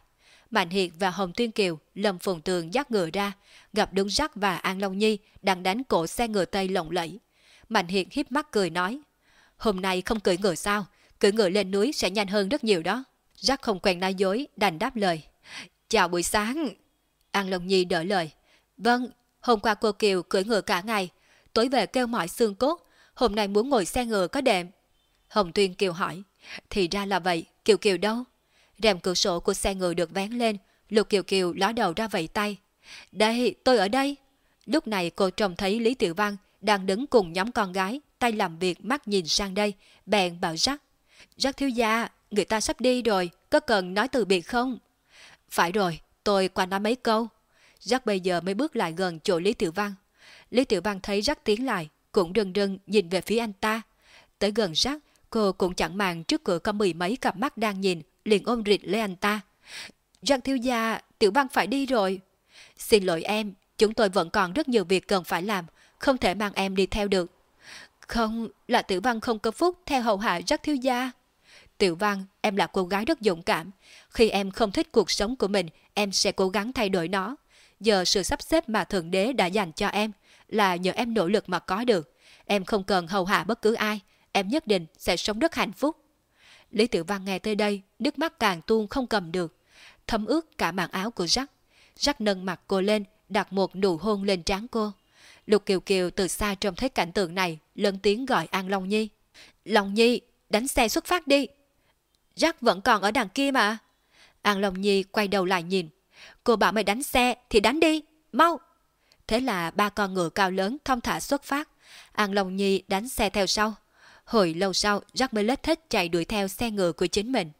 S1: Mạnh Hiệt và Hồng Tuyên Kiều, Lâm Phùng Tường dắt ngựa ra, gặp Đứng Rắc và An Long Nhi đang đánh cổ xe ngựa Tây lộng lẫy. Mạnh Hiệt hiếp mắt cười nói, hôm nay không cưỡi ngựa sao, cưỡi ngựa lên núi sẽ nhanh hơn rất nhiều đó. Rắc không quen nói dối, đành đáp lời. Chào buổi sáng. An Long Nhi đỡ lời. Vâng, hôm qua cô Kiều cưỡi ngựa cả ngày, tối về kêu mỏi xương cốt, hôm nay muốn ngồi xe ngựa có đệm. Hồng Tuyên Kiều hỏi, thì ra là vậy, Kiều Kiều đâu? Rèm cửa sổ của xe ngựa được vén lên, Lục Kiều Kiều ló đầu ra vẫy tay. Đây, tôi ở đây. Lúc này cô trông thấy Lý Tiểu Văn đang đứng cùng nhóm con gái, tay làm việc mắt nhìn sang đây, bèn bảo rắc. Rắc thiếu gia, người ta sắp đi rồi, có cần nói từ biệt không? Phải rồi, tôi qua nói mấy câu. Rắc bây giờ mới bước lại gần chỗ Lý Tiểu Văn. Lý Tiểu Văn thấy Rắc tiến lại, cũng rừng rừng nhìn về phía anh ta. Tới gần Rắc, cô cũng chẳng màng trước cửa có mười mấy cặp mắt đang nhìn, liền ôm rịt lấy anh ta. Rắc thiếu gia, Tiểu Văn phải đi rồi. Xin lỗi em, chúng tôi vẫn còn rất nhiều việc cần phải làm, không thể mang em đi theo được. Không, là Tiểu Văn không có phúc theo hầu hạ Rắc thiếu gia. Tiểu Văn, em là cô gái rất dũng cảm. Khi em không thích cuộc sống của mình, em sẽ cố gắng thay đổi nó. Giờ sự sắp xếp mà Thượng Đế đã dành cho em là nhờ em nỗ lực mà có được. Em không cần hầu hạ bất cứ ai, em nhất định sẽ sống rất hạnh phúc. Lý Tiểu Văn nghe tới đây, nước mắt càng tuôn không cầm được. Thấm ướt cả màn áo của Jack. Jack nâng mặt cô lên, đặt một nụ hôn lên trán cô. Lục Kiều Kiều từ xa trông thấy cảnh tượng này, lớn tiếng gọi An Long Nhi. Long Nhi, đánh xe xuất phát đi. Jack vẫn còn ở đằng kia mà. An Long Nhi quay đầu lại nhìn. Cô bảo mày đánh xe thì đánh đi, mau. Thế là ba con ngựa cao lớn thông thả xuất phát. An Long Nhi đánh xe theo sau. Hồi lâu sau, Jack mới lết thích chạy đuổi theo xe ngựa của chính mình.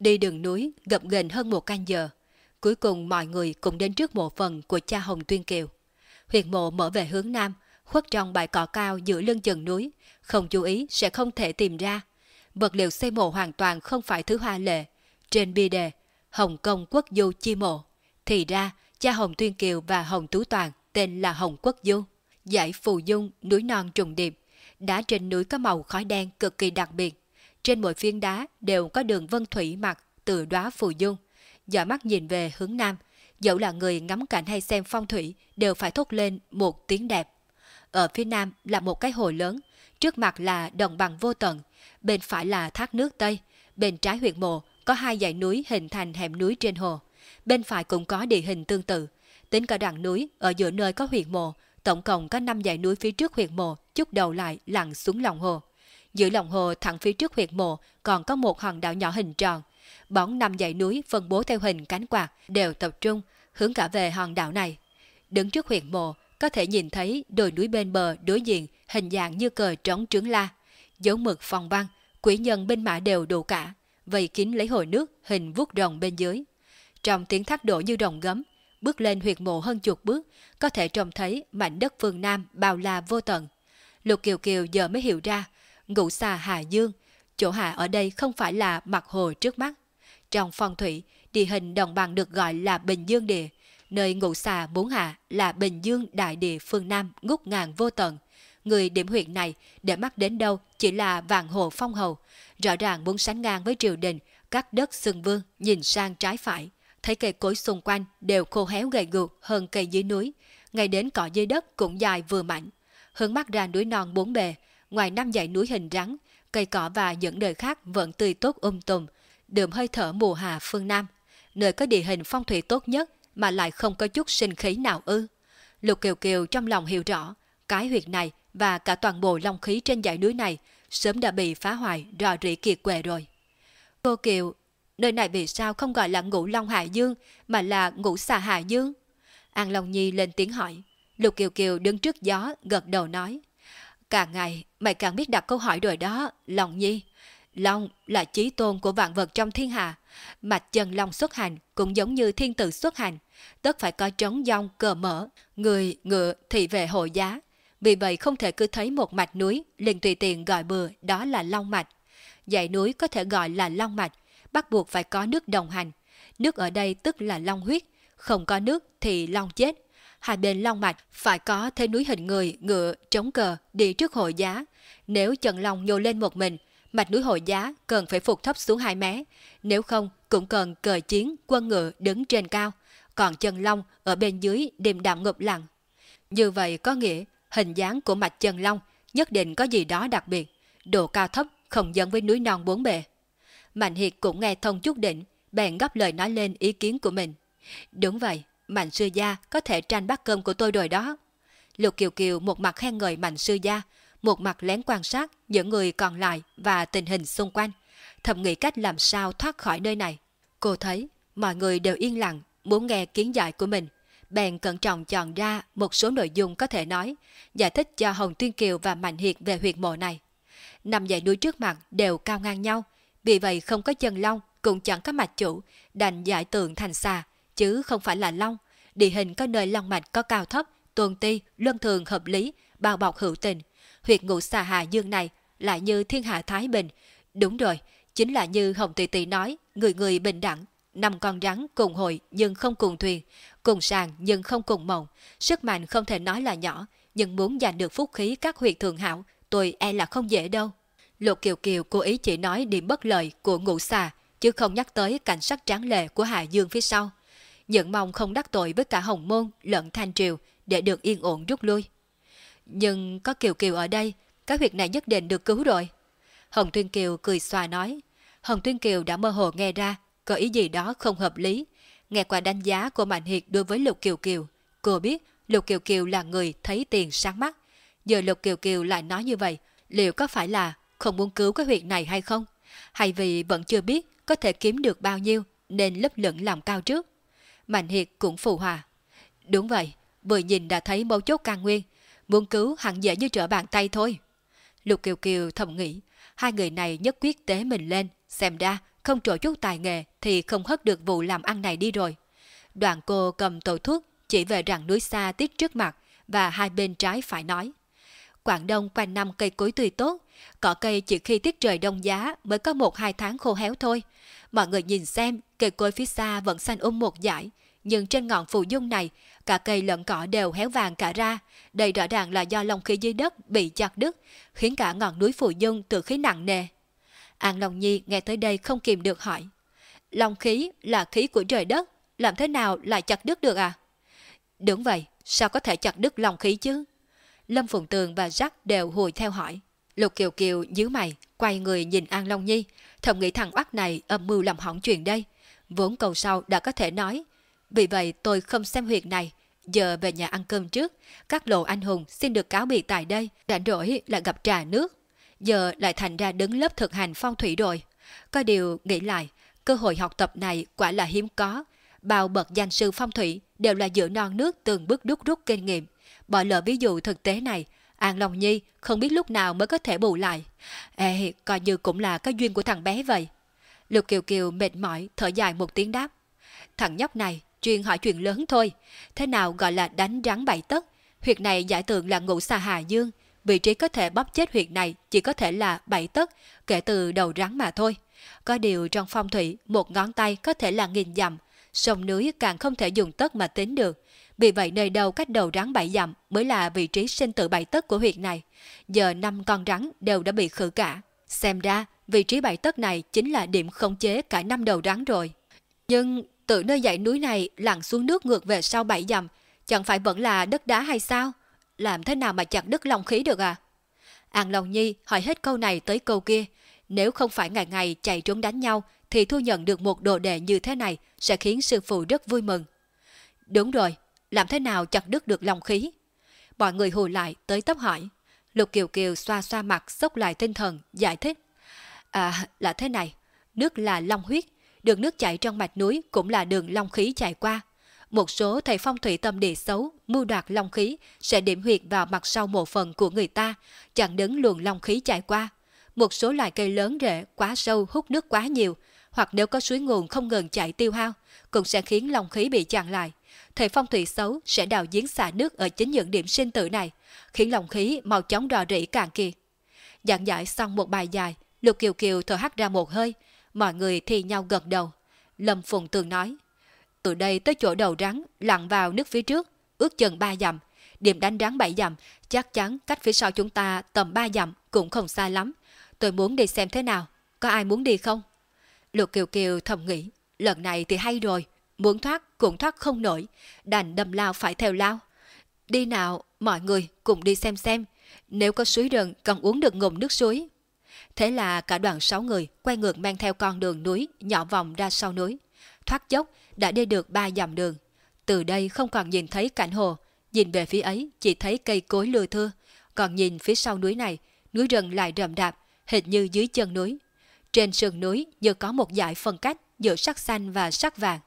S1: Đi đường núi, gập ghềnh hơn một canh giờ. Cuối cùng mọi người cũng đến trước mộ phần của cha Hồng Tuyên Kiều. Huyệt mộ mở về hướng nam, khuất trong bãi cỏ cao giữa lưng chừng núi, không chú ý sẽ không thể tìm ra. Vật liệu xây mộ hoàn toàn không phải thứ hoa lệ. Trên bi đề, Hồng Kông Quốc Du Chi Mộ. Thì ra, cha Hồng Tuyên Kiều và Hồng Tú Toàn tên là Hồng Quốc Du. Giải Phù Dung, núi non trùng điệp. Đá trên núi có màu khói đen cực kỳ đặc biệt. Trên mỗi phiến đá đều có đường vân thủy mặt từ đóa Phù Dung. Dõi mắt nhìn về hướng nam, dẫu là người ngắm cảnh hay xem phong thủy đều phải thốt lên một tiếng đẹp. Ở phía nam là một cái hồ lớn, trước mặt là đồng bằng vô tận, bên phải là thác nước Tây, bên trái huyệt mộ có hai dãy núi hình thành hẻm núi trên hồ. Bên phải cũng có địa hình tương tự. Tính cả đoạn núi, ở giữa nơi có huyệt mộ, tổng cộng có 5 dãy núi phía trước huyệt mộ, chút đầu lại lặn xuống lòng hồ. Giữa lòng hồ thẳng phía trước huyệt mộ còn có một hòn đảo nhỏ hình tròn. Bóng năm dãy núi phân bố theo hình cánh quạt đều tập trung hướng cả về hòn đảo này. Đứng trước huyệt mộ, có thể nhìn thấy đồi núi bên bờ đối diện hình dạng như cờ trống trướng la. Dấu mực phong văn, quỷ nhân bên mã đều đủ cả vây kín lấy hồi nước hình vuốt rồng bên dưới. Trong tiếng thác đổ như rồng gấm, bước lên huyệt mộ hơn chục bước, có thể trông thấy mảnh đất phương Nam bao la vô tận. Lục Kiều Kiều giờ mới hiểu ra, ngũ xà Hà Dương, chỗ hạ ở đây không phải là mặt hồ trước mắt. Trong phong thủy, địa hình đồng bằng được gọi là Bình Dương Địa, nơi ngũ xà muốn hạ là Bình Dương Đại Địa phương Nam ngút ngàn vô tận. Người điểm huyện này để mắt đến đâu chỉ là vàng hồ phong hầu, rõ ràng muốn sánh ngang với triều đình, các đất sừng vương nhìn sang trái phải, thấy cây cối xung quanh đều khô héo gầy guộc hơn cây dưới núi, ngay đến cỏ dưới đất cũng dài vừa mảnh. Hướng mắt ra núi non bốn bề, ngoài năm dãy núi hình rắn, cây cỏ và những nơi khác vẫn tươi tốt um tùm, đượm hơi thở mùa hạ phương Nam, nơi có địa hình phong thủy tốt nhất mà lại không có chút sinh khí nào ư. Lục Kiều Kiều trong lòng hiểu rõ, cái huyệt này và cả toàn bộ long khí trên dãy núi này sớm đã bị phá hoại rò rỉ kiệt quệ rồi. Cô Kiều, nơi này vì sao không gọi là ngũ long hải dương mà là ngũ xà hải dương? An Long Nhi lên tiếng hỏi. Lục Kiều Kiều đứng trước gió gật đầu nói. Càng ngày mày càng biết đặt câu hỏi rồi đó, Long Nhi. Long là chí tôn của vạn vật trong thiên hạ. Mạch chân Long xuất hành cũng giống như thiên tử xuất hành. Tất phải có trống dòng cờ mở, người, ngựa thị về hội giá. Vì vậy không thể cứ thấy một mạch núi liền tùy tiện gọi bừa đó là Long Mạch. Dãy núi có thể gọi là Long Mạch, bắt buộc phải có nước đồng hành. Nước ở đây tức là Long huyết, không có nước thì Long chết. Hai bên Long Mạch phải có thế núi hình người, ngựa, trống cờ đi trước hội giá. Nếu chân Long nhô lên một mình, mạch núi hội giá cần phải phục thấp xuống hai mé. Nếu không, cũng cần cờ chiến, quân ngựa đứng trên cao. Còn chân Long ở bên dưới điềm đạm ngụp lặng. Như vậy có nghĩa hình dáng của mạch chân Long nhất định có gì đó đặc biệt. Độ cao thấp không giống với núi non bốn bề. Mạnh Hiệt cũng nghe thông chút định, bèn gấp lời nói lên ý kiến của mình. Đúng vậy, Mạnh Sư Gia có thể tranh bát cơm của tôi rồi đó. Lục Kiều Kiều một mặt khen ngợi Mạnh Sư Gia, một mặt lén quan sát những người còn lại và tình hình xung quanh, thầm nghĩ cách làm sao thoát khỏi nơi này. Cô thấy mọi người đều yên lặng, muốn nghe kiến giải của mình. Bèn cẩn trọng chọn ra một số nội dung có thể nói, giải thích cho Hồng Tuyên Kiều và Mạnh Hiệt về huyệt mộ này. Năm dãy núi trước mặt đều cao ngang nhau, vì vậy không có chân long, cũng chẳng có mạch chủ, đành giải tượng thành xà, chứ không phải là long. Địa hình có nơi long mạch có cao thấp, tuần ti, luân thường hợp lý, bao bọc hữu tình. Huyệt ngũ xà hà dương này lại như thiên hạ Thái Bình. Đúng rồi, chính là như Hồng Tỷ Tỷ nói, người người bình đẳng. Năm con rắn cùng hội nhưng không cùng thuyền, cùng sàng nhưng không cùng mộng. Sức mạnh không thể nói là nhỏ, nhưng muốn giành được phúc khí các huyệt thường hảo, tôi e là không dễ đâu. Lục Kiều Kiều cố ý chỉ nói điểm bất lợi của ngũ xà, chứ không nhắc tới cảnh sắc tráng lệ của Hạ Dương phía sau. Nhận mong không đắc tội với cả Hồng Môn lẫn Thanh Triều để được yên ổn rút lui. Nhưng có Kiều Kiều ở đây, các việc này nhất định được cứu rồi. Hồng Tuyên Kiều cười xòa nói. Hồng Tuyên Kiều đã mơ hồ nghe ra, có ý gì đó không hợp lý. Nghe qua đánh giá của Mạnh Hiệt đối với Lục Kiều Kiều, cô biết Lục Kiều Kiều là người thấy tiền sáng mắt. Giờ Lục Kiều Kiều lại nói như vậy, liệu có phải là không muốn cứu cái huyệt này hay không? Hay vì vẫn chưa biết có thể kiếm được bao nhiêu nên lấp lửng làm cao trước? Mạnh Hiệt cũng phù hòa. Đúng vậy, vừa nhìn đã thấy mấu chốt căn nguyên, muốn cứu hẳn dễ như trở bàn tay thôi. Lục Kiều Kiều thầm nghĩ, hai người này nhất quyết tế mình lên, xem ra không trổ chút tài nghề thì không hất được vụ làm ăn này đi rồi. Đoàn cô cầm tổ thuốc chỉ về rằng núi xa tít trước mặt và hai bên trái phải nói. Quảng Đông quanh năm cây cối tươi tốt, cỏ cây chỉ khi tiết trời đông giá mới có một hai tháng khô héo thôi. Mọi người nhìn xem, cây cối phía xa vẫn xanh um một dải, nhưng trên ngọn phù dung này, cả cây lẫn cỏ đều héo vàng cả ra. Đây rõ ràng là do lòng khí dưới đất bị chặt đứt, khiến cả ngọn núi phù dung từ khí nặng nề. An Long Nhi nghe tới đây không kìm được hỏi. Long khí là khí của trời đất, làm thế nào lại chặt đứt được à? Đúng vậy, sao có thể chặt đứt lòng khí chứ? Lâm Phụng Tường và Jack đều hồi theo hỏi. Lục Kiều Kiều nhíu mày, quay người nhìn An Long Nhi, thầm nghĩ thằng oắt này âm mưu làm hỏng chuyện đây. Vốn cầu sau đã có thể nói. Vì vậy tôi không xem huyệt này, giờ về nhà ăn cơm trước. Các lộ anh hùng xin được cáo biệt tại đây, rảnh rỗi lại gặp trà nước. Giờ lại thành ra đứng lớp thực hành phong thủy rồi. Có điều nghĩ lại, cơ hội học tập này quả là hiếm có. Bao bậc danh sư phong thủy đều là giữa non nước từng bước đúc rút kinh nghiệm. Bỏ lỡ ví dụ thực tế này, An Long Nhi không biết lúc nào mới có thể bù lại. Ê, coi như cũng là cái duyên của thằng bé vậy. Lục Kiều Kiều mệt mỏi, thở dài một tiếng đáp. Thằng nhóc này, chuyên hỏi chuyện lớn thôi. Thế nào gọi là đánh rắn bảy tấc? Huyệt này giải tượng là ngũ xà Hà Dương vị trí có thể bóp chết huyệt này chỉ có thể là 7 tấc kể từ đầu rắn mà thôi. Có điều trong phong thủy, một ngón tay có thể là nghìn dặm, sông núi càng không thể dùng tấc mà tính được. Vì vậy nơi đầu cách đầu rắn bảy dặm mới là vị trí sinh tử bảy tấc của huyệt này. Giờ năm con rắn đều đã bị khử cả. Xem ra, vị trí bảy tấc này chính là điểm khống chế cả năm đầu rắn rồi. Nhưng từ nơi dãy núi này lặn xuống nước ngược về sau bảy dặm, chẳng phải vẫn là đất đá hay sao? Làm thế nào mà chặt đứt long khí được à? An Long Nhi hỏi hết câu này tới câu kia. Nếu không phải ngày ngày chạy trốn đánh nhau, thì thu nhận được một đồ đệ như thế này sẽ khiến sư phụ rất vui mừng. Đúng rồi, làm thế nào chặt đứt được lòng khí? Mọi người hù lại tới tấp hỏi. Lục Kiều Kiều xoa xoa mặt sốc lại tinh thần, giải thích. À, là thế này, nước là long huyết, đường nước chảy trong mạch núi cũng là đường long khí chạy qua. Một số thầy phong thủy tâm địa xấu, mưu đoạt long khí sẽ điểm huyệt vào mặt sau một phần của người ta, chặn đứng luồng long khí chạy qua. Một số loài cây lớn rễ quá sâu hút nước quá nhiều, hoặc nếu có suối nguồn không ngừng chạy tiêu hao, cũng sẽ khiến long khí bị chặn lại. Thầy phong thủy xấu sẽ đào giếng xả nước ở chính những điểm sinh tử này, khiến long khí mau chóng rò rỉ càng kiệt. Giảng giải xong một bài dài, Lục Kiều Kiều thở hắt ra một hơi, mọi người thì nhau gật đầu. Lâm Phùng Tường nói, từ đây tới chỗ đầu rắn, lặn vào nước phía trước, ước chừng 3 dặm. Điểm đánh rắn 7 dặm, chắc chắn cách phía sau chúng ta tầm 3 dặm cũng không xa lắm. Tôi muốn đi xem thế nào, có ai muốn đi không? Lục Kiều Kiều thầm nghĩ, lần này thì hay rồi, muốn thoát cũng thoát không nổi, đành đầm lao phải theo lao. Đi nào, mọi người cùng đi xem xem, nếu có suối rừng cần uống được ngụm nước suối. Thế là cả đoàn sáu người quay ngược mang theo con đường núi nhỏ vòng ra sau núi. Thoát dốc đã đi được ba dặm đường. Từ đây không còn nhìn thấy cảnh hồ, nhìn về phía ấy chỉ thấy cây cối lừa thưa, còn nhìn phía sau núi này, núi rừng lại rậm rạp, hệt như dưới chân núi. Trên sườn núi như có một dải phân cách giữa sắc xanh và sắc vàng.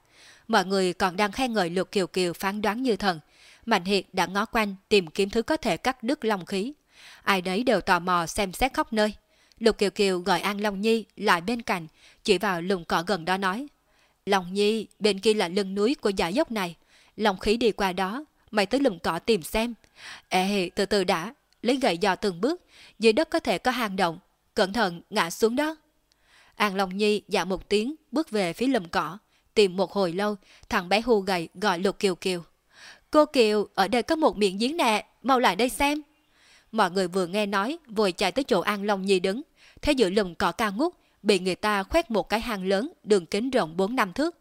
S1: Mọi người còn đang khen ngợi Lục Kiều Kiều phán đoán như thần. Mạnh Hiệt đã ngó quanh tìm kiếm thứ có thể cắt đứt long khí. Ai đấy đều tò mò xem xét khắp nơi. Lục Kiều Kiều gọi An Long Nhi lại bên cạnh, chỉ vào lùm cỏ gần đó nói. Lòng Nhi, bên kia là lưng núi của giả dốc này. Lòng khí đi qua đó, mày tới lùm cỏ tìm xem. Ê, từ từ đã, lấy gậy dò từng bước, dưới đất có thể có hang động. Cẩn thận, ngã xuống đó. An Long Nhi dạ một tiếng, bước về phía lùm cỏ. Tìm một hồi lâu, thằng bé hù gầy gọi Lục Kiều Kiều. Cô Kiều, ở đây có một miệng giếng nè, mau lại đây xem. Mọi người vừa nghe nói, vội chạy tới chỗ An Long Nhi đứng. Thế giữa lùm cỏ cao ngút, bị người ta khoét một cái hang lớn, đường kính rộng 4 năm thước.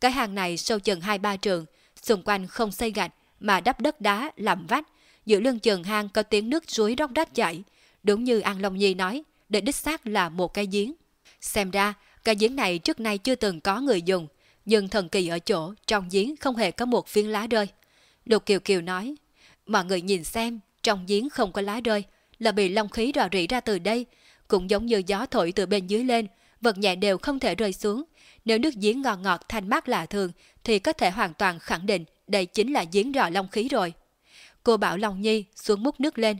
S1: Cái hang này sâu chừng 2-3 trường, xung quanh không xây gạch mà đắp đất đá làm vách. Giữa lưng chừng hang có tiếng nước suối róc rách chảy. Đúng như An Long Nhi nói, để đích xác là một cái giếng. Xem ra, cái giếng này trước nay chưa từng có người dùng, nhưng thần kỳ ở chỗ trong giếng không hề có một phiến lá rơi. Lục Kiều Kiều nói, mọi người nhìn xem, trong giếng không có lá rơi, là bị long khí rò rỉ ra từ đây, cũng giống như gió thổi từ bên dưới lên, vật nhẹ đều không thể rơi xuống. Nếu nước giếng ngọt ngọt thanh mát lạ thường, thì có thể hoàn toàn khẳng định đây chính là giếng rò long khí rồi. Cô bảo Long Nhi xuống múc nước lên.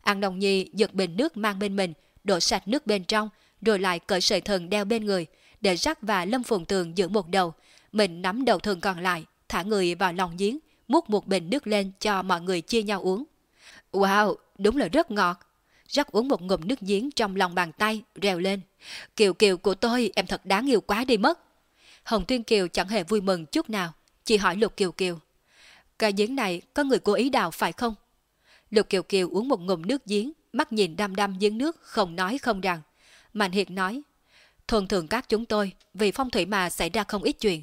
S1: An Long Nhi giật bình nước mang bên mình, đổ sạch nước bên trong, rồi lại cởi sợi thần đeo bên người, để rắc và Lâm Phùng Tường giữ một đầu. Mình nắm đầu thường còn lại, thả người vào lòng giếng, múc một bình nước lên cho mọi người chia nhau uống. Wow, đúng là rất ngọt. Rắc uống một ngụm nước giếng trong lòng bàn tay, reo lên. Kiều Kiều của tôi, em thật đáng yêu quá đi mất. Hồng Tuyên Kiều chẳng hề vui mừng chút nào, chỉ hỏi Lục Kiều Kiều. Cái giếng này có người cố ý đào phải không? Lục Kiều Kiều uống một ngụm nước giếng, mắt nhìn đăm đăm giếng nước, không nói không rằng. Mạnh Hiệt nói, Thường thường các chúng tôi, vì phong thủy mà xảy ra không ít chuyện.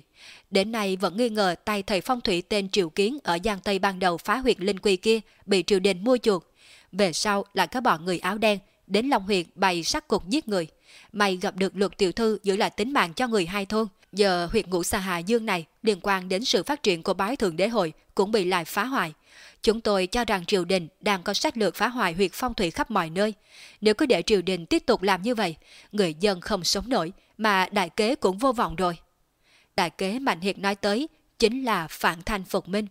S1: Đến nay vẫn nghi ngờ tay thầy phong thủy tên Triệu Kiến ở Giang Tây ban đầu phá huyệt linh quy kia bị triều đình mua chuộc. Về sau là có bọn người áo đen đến Long Huyện bày sát cục giết người. mày gặp được luật tiểu thư giữ lại tính mạng cho người hai thôn. Giờ huyện ngũ Sa Hà Dương này liên quan đến sự phát triển của bái Thượng đế hội cũng bị lại phá hoại. Chúng tôi cho rằng triều đình đang có sách lược phá hoại huyệt phong thủy khắp mọi nơi. Nếu cứ để triều đình tiếp tục làm như vậy, người dân không sống nổi, mà đại kế cũng vô vọng rồi. Đại kế Mạnh Hiệt nói tới chính là phản thanh phục minh.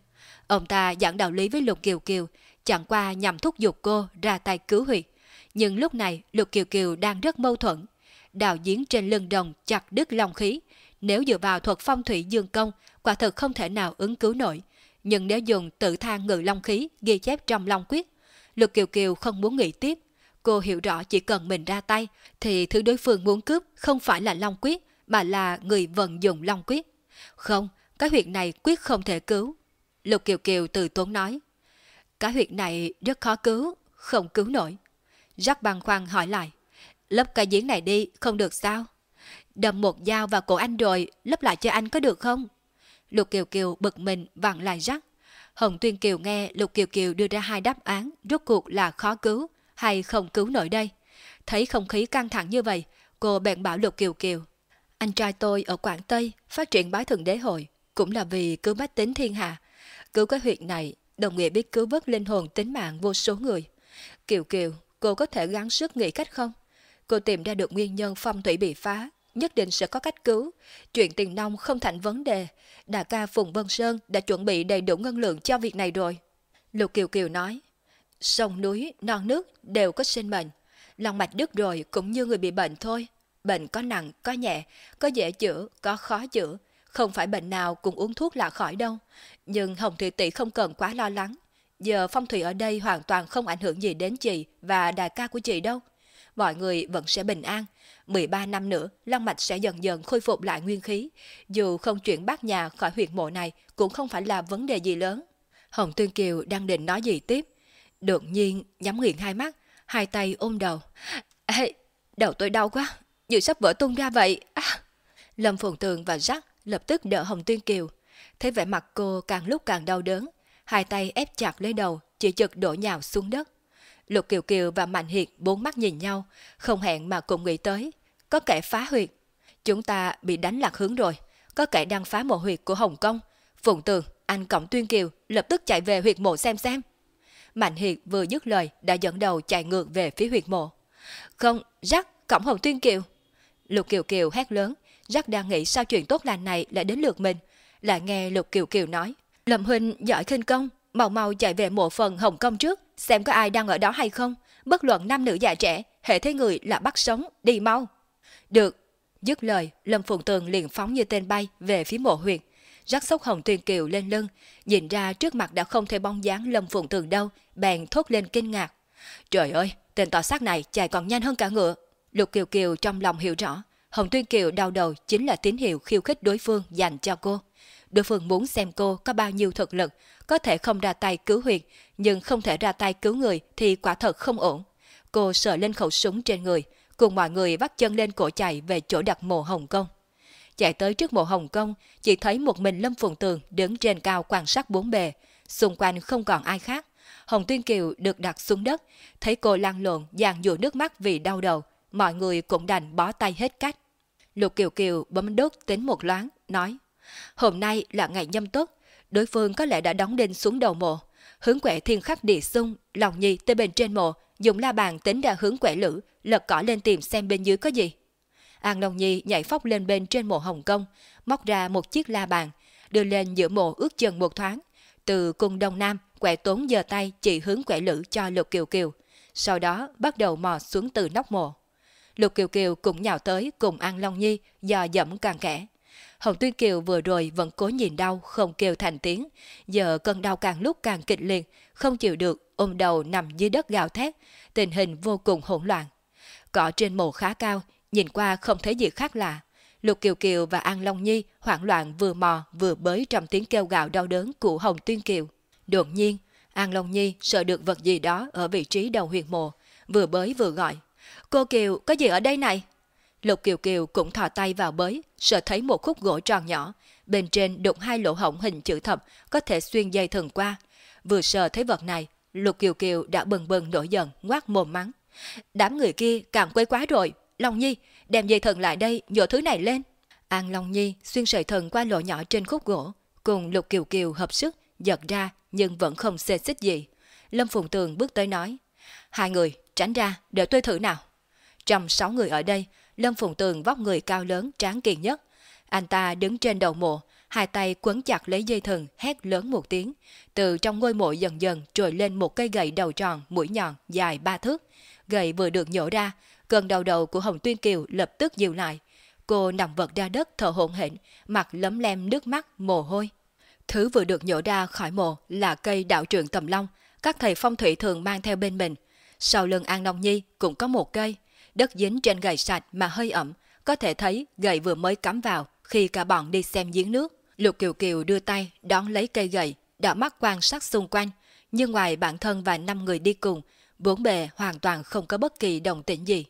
S1: Ông ta giảng đạo lý với Lục Kiều Kiều, chẳng qua nhằm thúc giục cô ra tay cứu huyệt. Nhưng lúc này Lục Kiều Kiều đang rất mâu thuẫn. Đào diễn trên lưng đồng chặt đứt long khí. Nếu dựa vào thuật phong thủy dương công, quả thực không thể nào ứng cứu nổi nhưng nếu dùng tự thang ngự long khí ghi chép trong long quyết, Lục Kiều Kiều không muốn nghĩ tiếp. Cô hiểu rõ chỉ cần mình ra tay, thì thứ đối phương muốn cướp không phải là Long Quyết, mà là người vận dụng Long Quyết. Không, cái huyệt này quyết không thể cứu. Lục Kiều Kiều từ tốn nói. Cá huyệt này rất khó cứu, không cứu nổi. Rắc băng khoăn hỏi lại. Lấp cái giếng này đi, không được sao? Đâm một dao vào cổ anh rồi, lấp lại cho anh có được không? Lục Kiều Kiều bực mình vặn lại rắc. Hồng Tuyên Kiều nghe Lục Kiều Kiều đưa ra hai đáp án, rốt cuộc là khó cứu hay không cứu nổi đây. Thấy không khí căng thẳng như vậy, cô bèn bảo Lục Kiều Kiều. Anh trai tôi ở Quảng Tây phát triển bái thần đế hội, cũng là vì cứu bách tính thiên hạ. Cứu cái huyệt này, đồng nghĩa biết cứu vớt linh hồn tính mạng vô số người. Kiều Kiều, cô có thể gắng sức nghĩ cách không? Cô tìm ra được nguyên nhân phong thủy bị phá, nhất định sẽ có cách cứu. Chuyện tiền nông không thành vấn đề. Đà ca Phùng Vân Sơn đã chuẩn bị đầy đủ ngân lượng cho việc này rồi. Lục Kiều Kiều nói, sông núi, non nước đều có sinh mệnh. Lòng mạch đứt rồi cũng như người bị bệnh thôi. Bệnh có nặng, có nhẹ, có dễ chữa, có khó chữa. Không phải bệnh nào cũng uống thuốc là khỏi đâu. Nhưng Hồng Thị Tỷ không cần quá lo lắng. Giờ phong thủy ở đây hoàn toàn không ảnh hưởng gì đến chị và đại ca của chị đâu. Mọi người vẫn sẽ bình an. 13 năm nữa, Long Mạch sẽ dần dần khôi phục lại nguyên khí. Dù không chuyển bác nhà khỏi huyện mộ này cũng không phải là vấn đề gì lớn. Hồng Tuyên Kiều đang định nói gì tiếp. Đột nhiên nhắm nghiền hai mắt, hai tay ôm đầu. Ê, đầu tôi đau quá, như sắp vỡ tung ra vậy. À. Lâm Phùng Tường và Jack lập tức đỡ Hồng Tuyên Kiều. Thấy vẻ mặt cô càng lúc càng đau đớn, hai tay ép chặt lấy đầu, chỉ chực đổ nhào xuống đất. Lục Kiều Kiều và Mạnh Hiệt bốn mắt nhìn nhau, không hẹn mà cùng nghĩ tới. Có kẻ phá huyệt. Chúng ta bị đánh lạc hướng rồi. Có kẻ đang phá mộ huyệt của Hồng Kông. Phụng Tường, anh Cổng Tuyên Kiều lập tức chạy về huyệt mộ xem xem. Mạnh Hiệt vừa dứt lời đã dẫn đầu chạy ngược về phía huyệt mộ. Không, rắc, Cổng Hồng Tuyên Kiều. Lục Kiều Kiều hét lớn, rắc đang nghĩ sao chuyện tốt lành này lại đến lượt mình. Lại nghe Lục Kiều Kiều nói, Lâm Huynh giỏi khinh công, mau mau chạy về mộ phần Hồng Kông trước, xem có ai đang ở đó hay không. Bất luận nam nữ già trẻ, hệ thế người là bắt sống, đi mau. Được. Dứt lời, Lâm Phụng Tường liền phóng như tên bay về phía mộ huyệt. Rắc sốc hồng tuyên kiều lên lưng, nhìn ra trước mặt đã không thấy bóng dáng Lâm Phụng Tường đâu, bèn thốt lên kinh ngạc. Trời ơi, tên tỏ sát này chạy còn nhanh hơn cả ngựa. Lục Kiều Kiều trong lòng hiểu rõ, Hồng Tuyên Kiều đau đầu chính là tín hiệu khiêu khích đối phương dành cho cô. Đối phương muốn xem cô có bao nhiêu thực lực, có thể không ra tay cứu huyệt, nhưng không thể ra tay cứu người thì quả thật không ổn. Cô sợ lên khẩu súng trên người, cùng mọi người vắt chân lên cổ chạy về chỗ đặt mộ Hồng Kông. Chạy tới trước mộ Hồng Kông, chỉ thấy một mình Lâm Phùng Tường đứng trên cao quan sát bốn bề, xung quanh không còn ai khác. Hồng Tuyên Kiều được đặt xuống đất, thấy cô lan lộn dàn dụa nước mắt vì đau đầu, mọi người cũng đành bó tay hết cách. Lục Kiều Kiều bấm đốt tính một loáng, nói Hôm nay là ngày nhâm tốt, đối phương có lẽ đã đóng đinh xuống đầu mộ. Hướng quẻ thiên khắc địa xung, lòng nhi tới bên trên mộ, dùng la bàn tính ra hướng quẻ lử, lật cỏ lên tìm xem bên dưới có gì. An Long Nhi nhảy phóc lên bên trên mộ Hồng Kông, móc ra một chiếc la bàn, đưa lên giữa mộ ước chừng một thoáng. Từ cung Đông Nam, quẻ tốn giơ tay chỉ hướng quẻ lử cho Lục Kiều Kiều. Sau đó bắt đầu mò xuống từ nóc mộ. Lục Kiều Kiều cũng nhào tới cùng An Long Nhi dò dẫm càng kẽ. Hồng Tuyên Kiều vừa rồi vẫn cố nhìn đau, không kêu thành tiếng. Giờ cơn đau càng lúc càng kịch liệt, không chịu được, ôm đầu nằm dưới đất gào thét. Tình hình vô cùng hỗn loạn. Cỏ trên mộ khá cao, nhìn qua không thấy gì khác lạ. Lục Kiều Kiều và An Long Nhi hoảng loạn vừa mò vừa bới trong tiếng kêu gào đau đớn của Hồng Tuyên Kiều. Đột nhiên, An Long Nhi sợ được vật gì đó ở vị trí đầu huyệt mộ, vừa bới vừa gọi. Cô Kiều, có gì ở đây này? Lục Kiều Kiều cũng thò tay vào bới, sợ thấy một khúc gỗ tròn nhỏ, bên trên đục hai lỗ hổng hình chữ thập có thể xuyên dây thần qua. Vừa sợ thấy vật này, Lục Kiều Kiều đã bừng bừng nổi giận, ngoác mồm mắng. Đám người kia càng quấy quá rồi, Long Nhi, đem dây thần lại đây, nhổ thứ này lên. An Long Nhi xuyên sợi thần qua lỗ nhỏ trên khúc gỗ, cùng Lục Kiều Kiều hợp sức, giật ra nhưng vẫn không xê xích gì. Lâm Phùng Tường bước tới nói, hai người tránh ra để tôi thử nào. Trong sáu người ở đây, Lâm Phùng Tường vóc người cao lớn tráng kiện nhất. Anh ta đứng trên đầu mộ, hai tay quấn chặt lấy dây thừng, hét lớn một tiếng. Từ trong ngôi mộ dần dần trồi lên một cây gậy đầu tròn, mũi nhọn, dài ba thước. Gậy vừa được nhổ ra, gần đầu đầu của Hồng Tuyên Kiều lập tức dịu lại. Cô nằm vật ra đất thở hổn hển, mặt lấm lem nước mắt, mồ hôi. Thứ vừa được nhổ ra khỏi mộ là cây đạo trượng tầm long, các thầy phong thủy thường mang theo bên mình. Sau lưng An Long Nhi cũng có một cây, đất dính trên gậy sạch mà hơi ẩm, có thể thấy gậy vừa mới cắm vào khi cả bọn đi xem giếng nước. Lục Kiều Kiều đưa tay đón lấy cây gậy, đã mắt quan sát xung quanh, nhưng ngoài bản thân và năm người đi cùng, bốn bề hoàn toàn không có bất kỳ đồng tĩnh gì.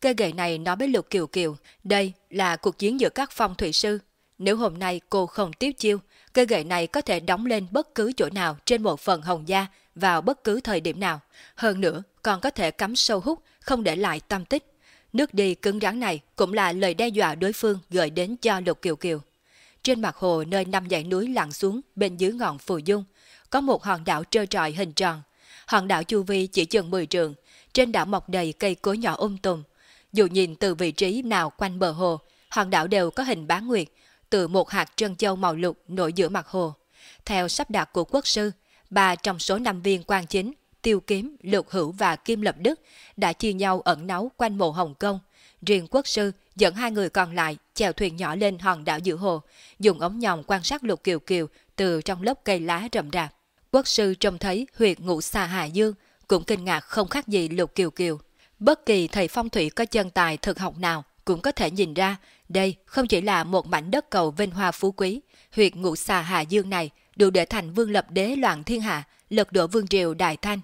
S1: Cây gậy này nói với Lục Kiều Kiều, đây là cuộc chiến giữa các phong thủy sư. Nếu hôm nay cô không tiếp chiêu, cây gậy này có thể đóng lên bất cứ chỗ nào trên một phần hồng da vào bất cứ thời điểm nào. Hơn nữa, còn có thể cắm sâu hút, không để lại tâm tích. Nước đi cứng rắn này cũng là lời đe dọa đối phương gửi đến cho Lục Kiều Kiều. Trên mặt hồ nơi năm dãy núi lặn xuống bên dưới ngọn Phù Dung, có một hòn đảo trơ trọi hình tròn. Hòn đảo chu vi chỉ chừng 10 trường, trên đảo mọc đầy cây cối nhỏ um tùm. Dù nhìn từ vị trí nào quanh bờ hồ, hòn đảo đều có hình bán nguyệt, từ một hạt trân châu màu lục nổi giữa mặt hồ. Theo sắp đặt của quốc sư, ba trong số năm viên quan chính, tiêu kiếm, lục hữu và kim lập đức đã chia nhau ẩn náu quanh mộ Hồng Kông. Riêng quốc sư dẫn hai người còn lại chèo thuyền nhỏ lên hòn đảo giữa hồ, dùng ống nhòm quan sát lục kiều kiều từ trong lớp cây lá rậm rạp. Quốc sư trông thấy huyệt ngũ xà Hà Dương, cũng kinh ngạc không khác gì lục kiều kiều. Bất kỳ thầy phong thủy có chân tài thực học nào cũng có thể nhìn ra đây không chỉ là một mảnh đất cầu vinh hoa phú quý, huyệt ngũ xà Hà Dương này đủ để thành vương lập đế loạn thiên hạ, lật đổ vương triều Đại Thanh.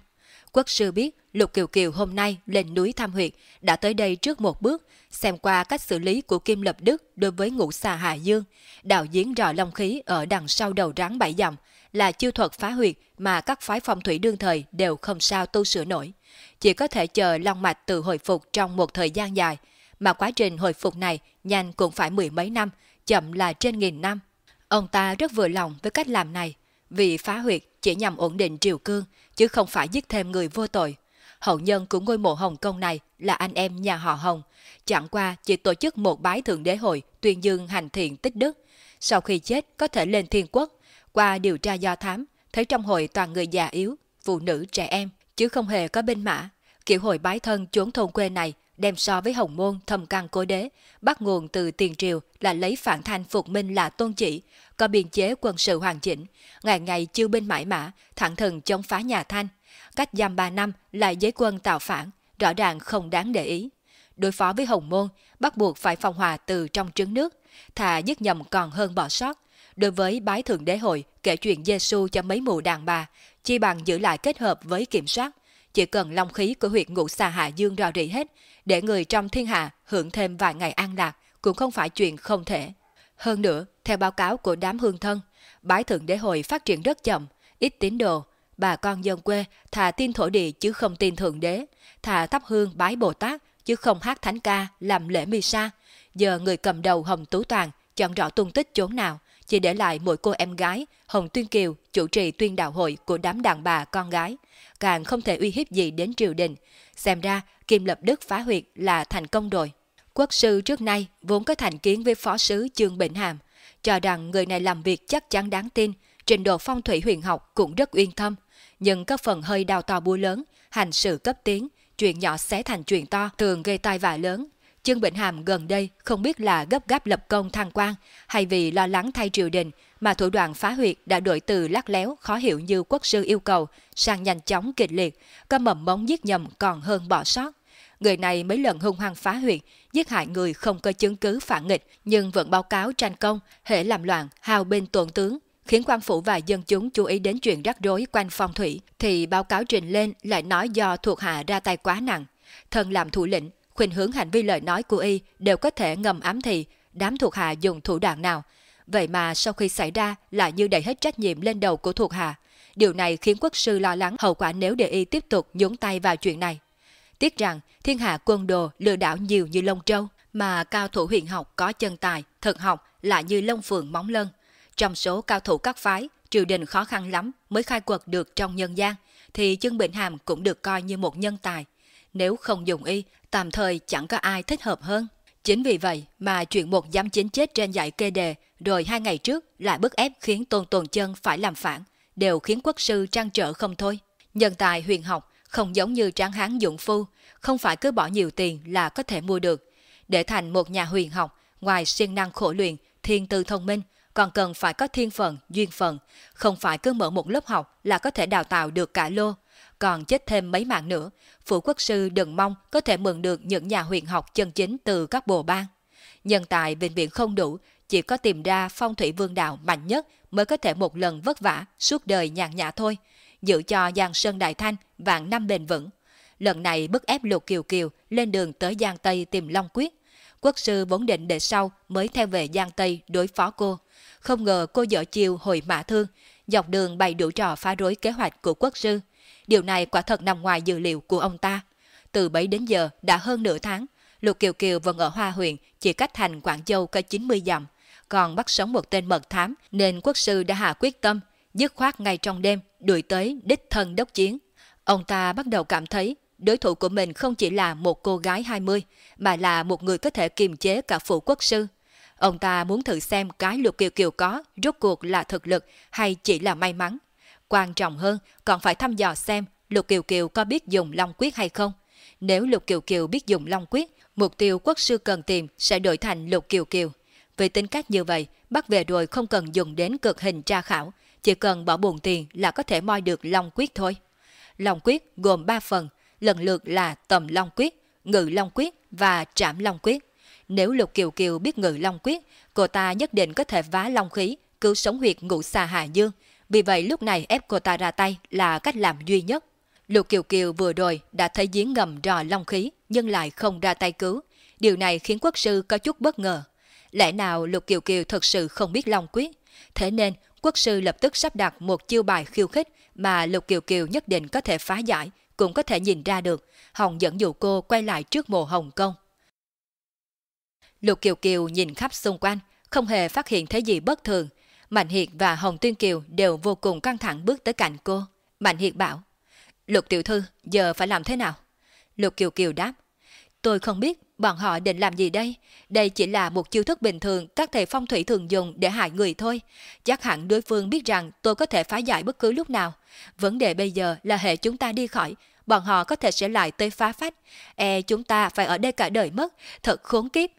S1: Quốc sư biết Lục Kiều Kiều hôm nay lên núi thăm huyệt đã tới đây trước một bước, xem qua cách xử lý của Kim Lập Đức đối với ngũ xà Hà Dương, đạo diễn rò long khí ở đằng sau đầu rắn bảy dòng, là chiêu thuật phá huyệt mà các phái phong thủy đương thời đều không sao tu sửa nổi. Chỉ có thể chờ long mạch tự hồi phục trong một thời gian dài, mà quá trình hồi phục này nhanh cũng phải mười mấy năm, chậm là trên nghìn năm. Ông ta rất vừa lòng với cách làm này, vì phá huyệt chỉ nhằm ổn định triều cương, chứ không phải giết thêm người vô tội. Hậu nhân của ngôi mộ Hồng Kông này là anh em nhà họ Hồng, chẳng qua chỉ tổ chức một bái thượng đế hội tuyên dương hành thiện tích đức. Sau khi chết có thể lên thiên quốc, qua điều tra do thám, thấy trong hội toàn người già yếu, phụ nữ trẻ em, chứ không hề có binh mã. Kiểu hội bái thân chốn thôn quê này đem so với hồng môn Thầm căn cố đế, bắt nguồn từ tiền triều là lấy phản thanh phục minh là tôn chỉ, có biên chế quân sự hoàn chỉnh, ngày ngày chiêu binh mãi mã, thẳng thừng chống phá nhà Thanh. Cách giam 3 năm lại giấy quân tạo phản, rõ ràng không đáng để ý. Đối phó với hồng môn, bắt buộc phải phong hòa từ trong trứng nước, thà dứt nhầm còn hơn bỏ sót. Đối với bái thượng đế hội kể chuyện Giêsu cho mấy mụ đàn bà, chi bằng giữ lại kết hợp với kiểm soát, chỉ cần long khí của huyệt ngũ xà hạ dương rò rỉ hết, để người trong thiên hạ hưởng thêm vài ngày an lạc cũng không phải chuyện không thể. Hơn nữa, theo báo cáo của đám hương thân, bái thượng đế hội phát triển rất chậm, ít tín đồ. Bà con dân quê thà tin thổ địa chứ không tin thượng đế, thà thắp hương bái Bồ Tát chứ không hát thánh ca làm lễ mi sa. Giờ người cầm đầu Hồng Tú Toàn chẳng rõ tung tích chốn nào, chỉ để lại mỗi cô em gái Hồng Tuyên Kiều chủ trì tuyên đạo hội của đám đàn bà con gái, càng không thể uy hiếp gì đến triều đình. Xem ra Kim Lập Đức phá huyệt là thành công rồi. Quốc sư trước nay vốn có thành kiến với phó sứ Trương bệnh Hàm, cho rằng người này làm việc chắc chắn đáng tin, trình độ phong thủy huyền học cũng rất uyên thâm, nhưng có phần hơi đào to búa lớn, hành sự cấp tiến, chuyện nhỏ xé thành chuyện to thường gây tai vạ lớn. Trương bệnh Hàm gần đây không biết là gấp gáp lập công thăng quan hay vì lo lắng thay triều đình mà thủ đoạn phá huyệt đã đổi từ lắc léo khó hiểu như quốc sư yêu cầu sang nhanh chóng kịch liệt, có mầm móng giết nhầm còn hơn bỏ sót. Người này mấy lần hung hăng phá huyện, giết hại người không có chứng cứ phản nghịch, nhưng vẫn báo cáo tranh công, hệ làm loạn, hào bên tuần tướng, khiến quan phủ và dân chúng chú ý đến chuyện rắc rối quanh phong thủy, thì báo cáo trình lên lại nói do thuộc hạ ra tay quá nặng. Thần làm thủ lĩnh, khuynh hướng hành vi lời nói của y đều có thể ngầm ám thị đám thuộc hạ dùng thủ đoạn nào. Vậy mà sau khi xảy ra lại như đẩy hết trách nhiệm lên đầu của thuộc hạ. Điều này khiến quốc sư lo lắng hậu quả nếu để y tiếp tục nhúng tay vào chuyện này. Tiếc rằng thiên hạ quân đồ lừa đảo nhiều như lông trâu, mà cao thủ huyền học có chân tài, thực học lại như lông phượng móng lân. Trong số cao thủ các phái, triều đình khó khăn lắm mới khai quật được trong nhân gian, thì chân Bệnh Hàm cũng được coi như một nhân tài. Nếu không dùng y, tạm thời chẳng có ai thích hợp hơn. Chính vì vậy mà chuyện một giám chính chết trên dạy kê đề, rồi hai ngày trước lại bức ép khiến Tôn Tồn Chân phải làm phản, đều khiến quốc sư trang trở không thôi. Nhân tài huyền học không giống như tráng hán dụng phu, không phải cứ bỏ nhiều tiền là có thể mua được. Để thành một nhà huyền học, ngoài siêng năng khổ luyện, thiên tư thông minh, còn cần phải có thiên phần, duyên phận không phải cứ mở một lớp học là có thể đào tạo được cả lô. còn chết thêm mấy mạng nữa, phủ quốc sư đừng mong có thể mượn được những nhà huyền học chân chính từ các bộ bang. Nhân tài bệnh viện không đủ, chỉ có tìm ra phong thủy vương đạo mạnh nhất mới có thể một lần vất vả suốt đời nhàn nhã thôi, giữ cho Giang Sơn Đại Thanh vạn năm bền vững. Lần này bức ép Lục Kiều Kiều lên đường tới Giang Tây tìm Long Quyết. Quốc sư vốn định để sau mới theo về Giang Tây đối phó cô. Không ngờ cô dở chiều hồi mã thương, dọc đường bày đủ trò phá rối kế hoạch của quốc sư. Điều này quả thật nằm ngoài dự liệu của ông ta. Từ bấy đến giờ đã hơn nửa tháng, Lục Kiều Kiều vẫn ở Hoa huyện, chỉ cách thành Quảng Châu có 90 dặm. Còn bắt sống một tên mật thám nên quốc sư đã hạ quyết tâm, dứt khoát ngay trong đêm, đuổi tới đích thân đốc chiến. Ông ta bắt đầu cảm thấy đối thủ của mình không chỉ là một cô gái 20, mà là một người có thể kiềm chế cả phụ quốc sư. Ông ta muốn thử xem cái Lục Kiều Kiều có rốt cuộc là thực lực hay chỉ là may mắn. Quan trọng hơn, còn phải thăm dò xem Lục Kiều Kiều có biết dùng Long Quyết hay không. Nếu Lục Kiều Kiều biết dùng Long Quyết, mục tiêu quốc sư cần tìm sẽ đổi thành Lục Kiều Kiều. Vì tính cách như vậy, bắt về rồi không cần dùng đến cực hình tra khảo, chỉ cần bỏ bùn tiền là có thể moi được Long Quyết thôi. Long Quyết gồm 3 phần, lần lượt là tầm Long Quyết, ngự Long Quyết và trảm Long Quyết. Nếu Lục Kiều Kiều biết ngự Long Quyết, cô ta nhất định có thể vá Long khí, cứu sống huyệt ngũ xà Hà Dương. Vì vậy lúc này ép cô ta ra tay là cách làm duy nhất. Lục Kiều Kiều vừa rồi đã thấy giếng ngầm rò Long khí, nhưng lại không ra tay cứu. Điều này khiến quốc sư có chút bất ngờ. Lẽ nào Lục Kiều Kiều thật sự không biết Long Quyết? Thế nên quốc sư lập tức sắp đặt một chiêu bài khiêu khích mà Lục Kiều Kiều nhất định có thể phá giải, cũng có thể nhìn ra được, Hồng dẫn dụ cô quay lại trước mộ Hồng Kông. Lục Kiều Kiều nhìn khắp xung quanh, không hề phát hiện thấy gì bất thường. Mạnh Hiệt và Hồng Tuyên Kiều đều vô cùng căng thẳng bước tới cạnh cô. Mạnh Hiệt bảo, Lục tiểu thư, giờ phải làm thế nào? Lục Kiều Kiều đáp, tôi không biết bọn họ định làm gì đây. Đây chỉ là một chiêu thức bình thường các thầy phong thủy thường dùng để hại người thôi. Chắc hẳn đối phương biết rằng tôi có thể phá giải bất cứ lúc nào. Vấn đề bây giờ là hệ chúng ta đi khỏi, bọn họ có thể sẽ lại tới phá phách. E chúng ta phải ở đây cả đời mất, thật khốn kiếp.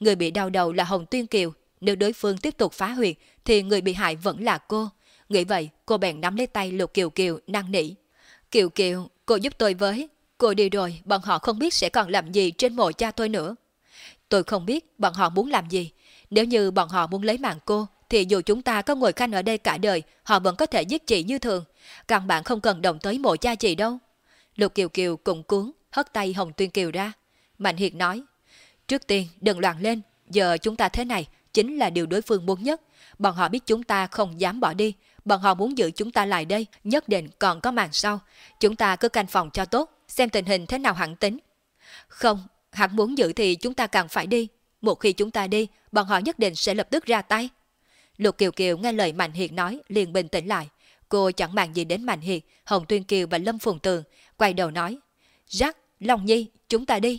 S1: Người bị đau đầu là Hồng Tuyên Kiều, nếu đối phương tiếp tục phá huyệt thì người bị hại vẫn là cô. Nghĩ vậy, cô bèn nắm lấy tay Lục Kiều Kiều, năng nỉ. Kiều Kiều, cô giúp tôi với. Cô đi rồi, bọn họ không biết sẽ còn làm gì trên mộ cha tôi nữa. Tôi không biết bọn họ muốn làm gì. Nếu như bọn họ muốn lấy mạng cô, thì dù chúng ta có ngồi canh ở đây cả đời, họ vẫn có thể giết chị như thường. Căn bản không cần động tới mộ cha chị đâu. Lục Kiều Kiều cũng cuốn, hất tay Hồng Tuyên Kiều ra. Mạnh Hiệt nói, trước tiên đừng loạn lên, giờ chúng ta thế này chính là điều đối phương muốn nhất. Bọn họ biết chúng ta không dám bỏ đi, bọn họ muốn giữ chúng ta lại đây, nhất định còn có màn sau. Chúng ta cứ canh phòng cho tốt, xem tình hình thế nào hẳn tính. Không, hẳn muốn giữ thì chúng ta càng phải đi. Một khi chúng ta đi, bọn họ nhất định sẽ lập tức ra tay. Lục Kiều Kiều nghe lời Mạnh Hiệt nói, liền bình tĩnh lại. Cô chẳng màng gì đến Mạnh Hiệt, Hồng Tuyên Kiều và Lâm Phùng Tường, quay đầu nói. Rắc, Long Nhi, chúng ta đi.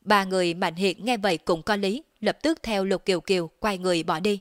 S1: Ba người Mạnh Hiệt nghe vậy cũng có lý, lập tức theo Lục Kiều Kiều quay người bỏ đi.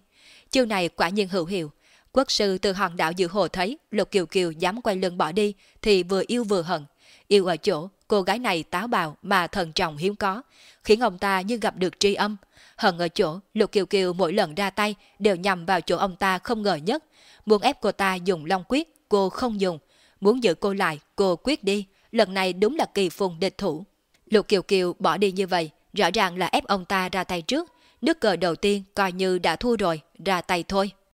S1: Chiêu này quả nhiên hữu hiệu. Quốc sư từ hòn đảo dự hồ thấy Lục Kiều Kiều dám quay lưng bỏ đi thì vừa yêu vừa hận. Yêu ở chỗ cô gái này táo bạo mà thần trọng hiếm có, khiến ông ta như gặp được tri âm. Hận ở chỗ Lục Kiều Kiều mỗi lần ra tay đều nhằm vào chỗ ông ta không ngờ nhất. Muốn ép cô ta dùng long quyết, cô không dùng. Muốn giữ cô lại, cô quyết đi. Lần này đúng là kỳ phùng địch thủ. Lục Kiều Kiều bỏ đi như vậy, rõ ràng là ép ông ta ra tay trước. Nước cờ đầu tiên coi như đã thua rồi, ra tay thôi.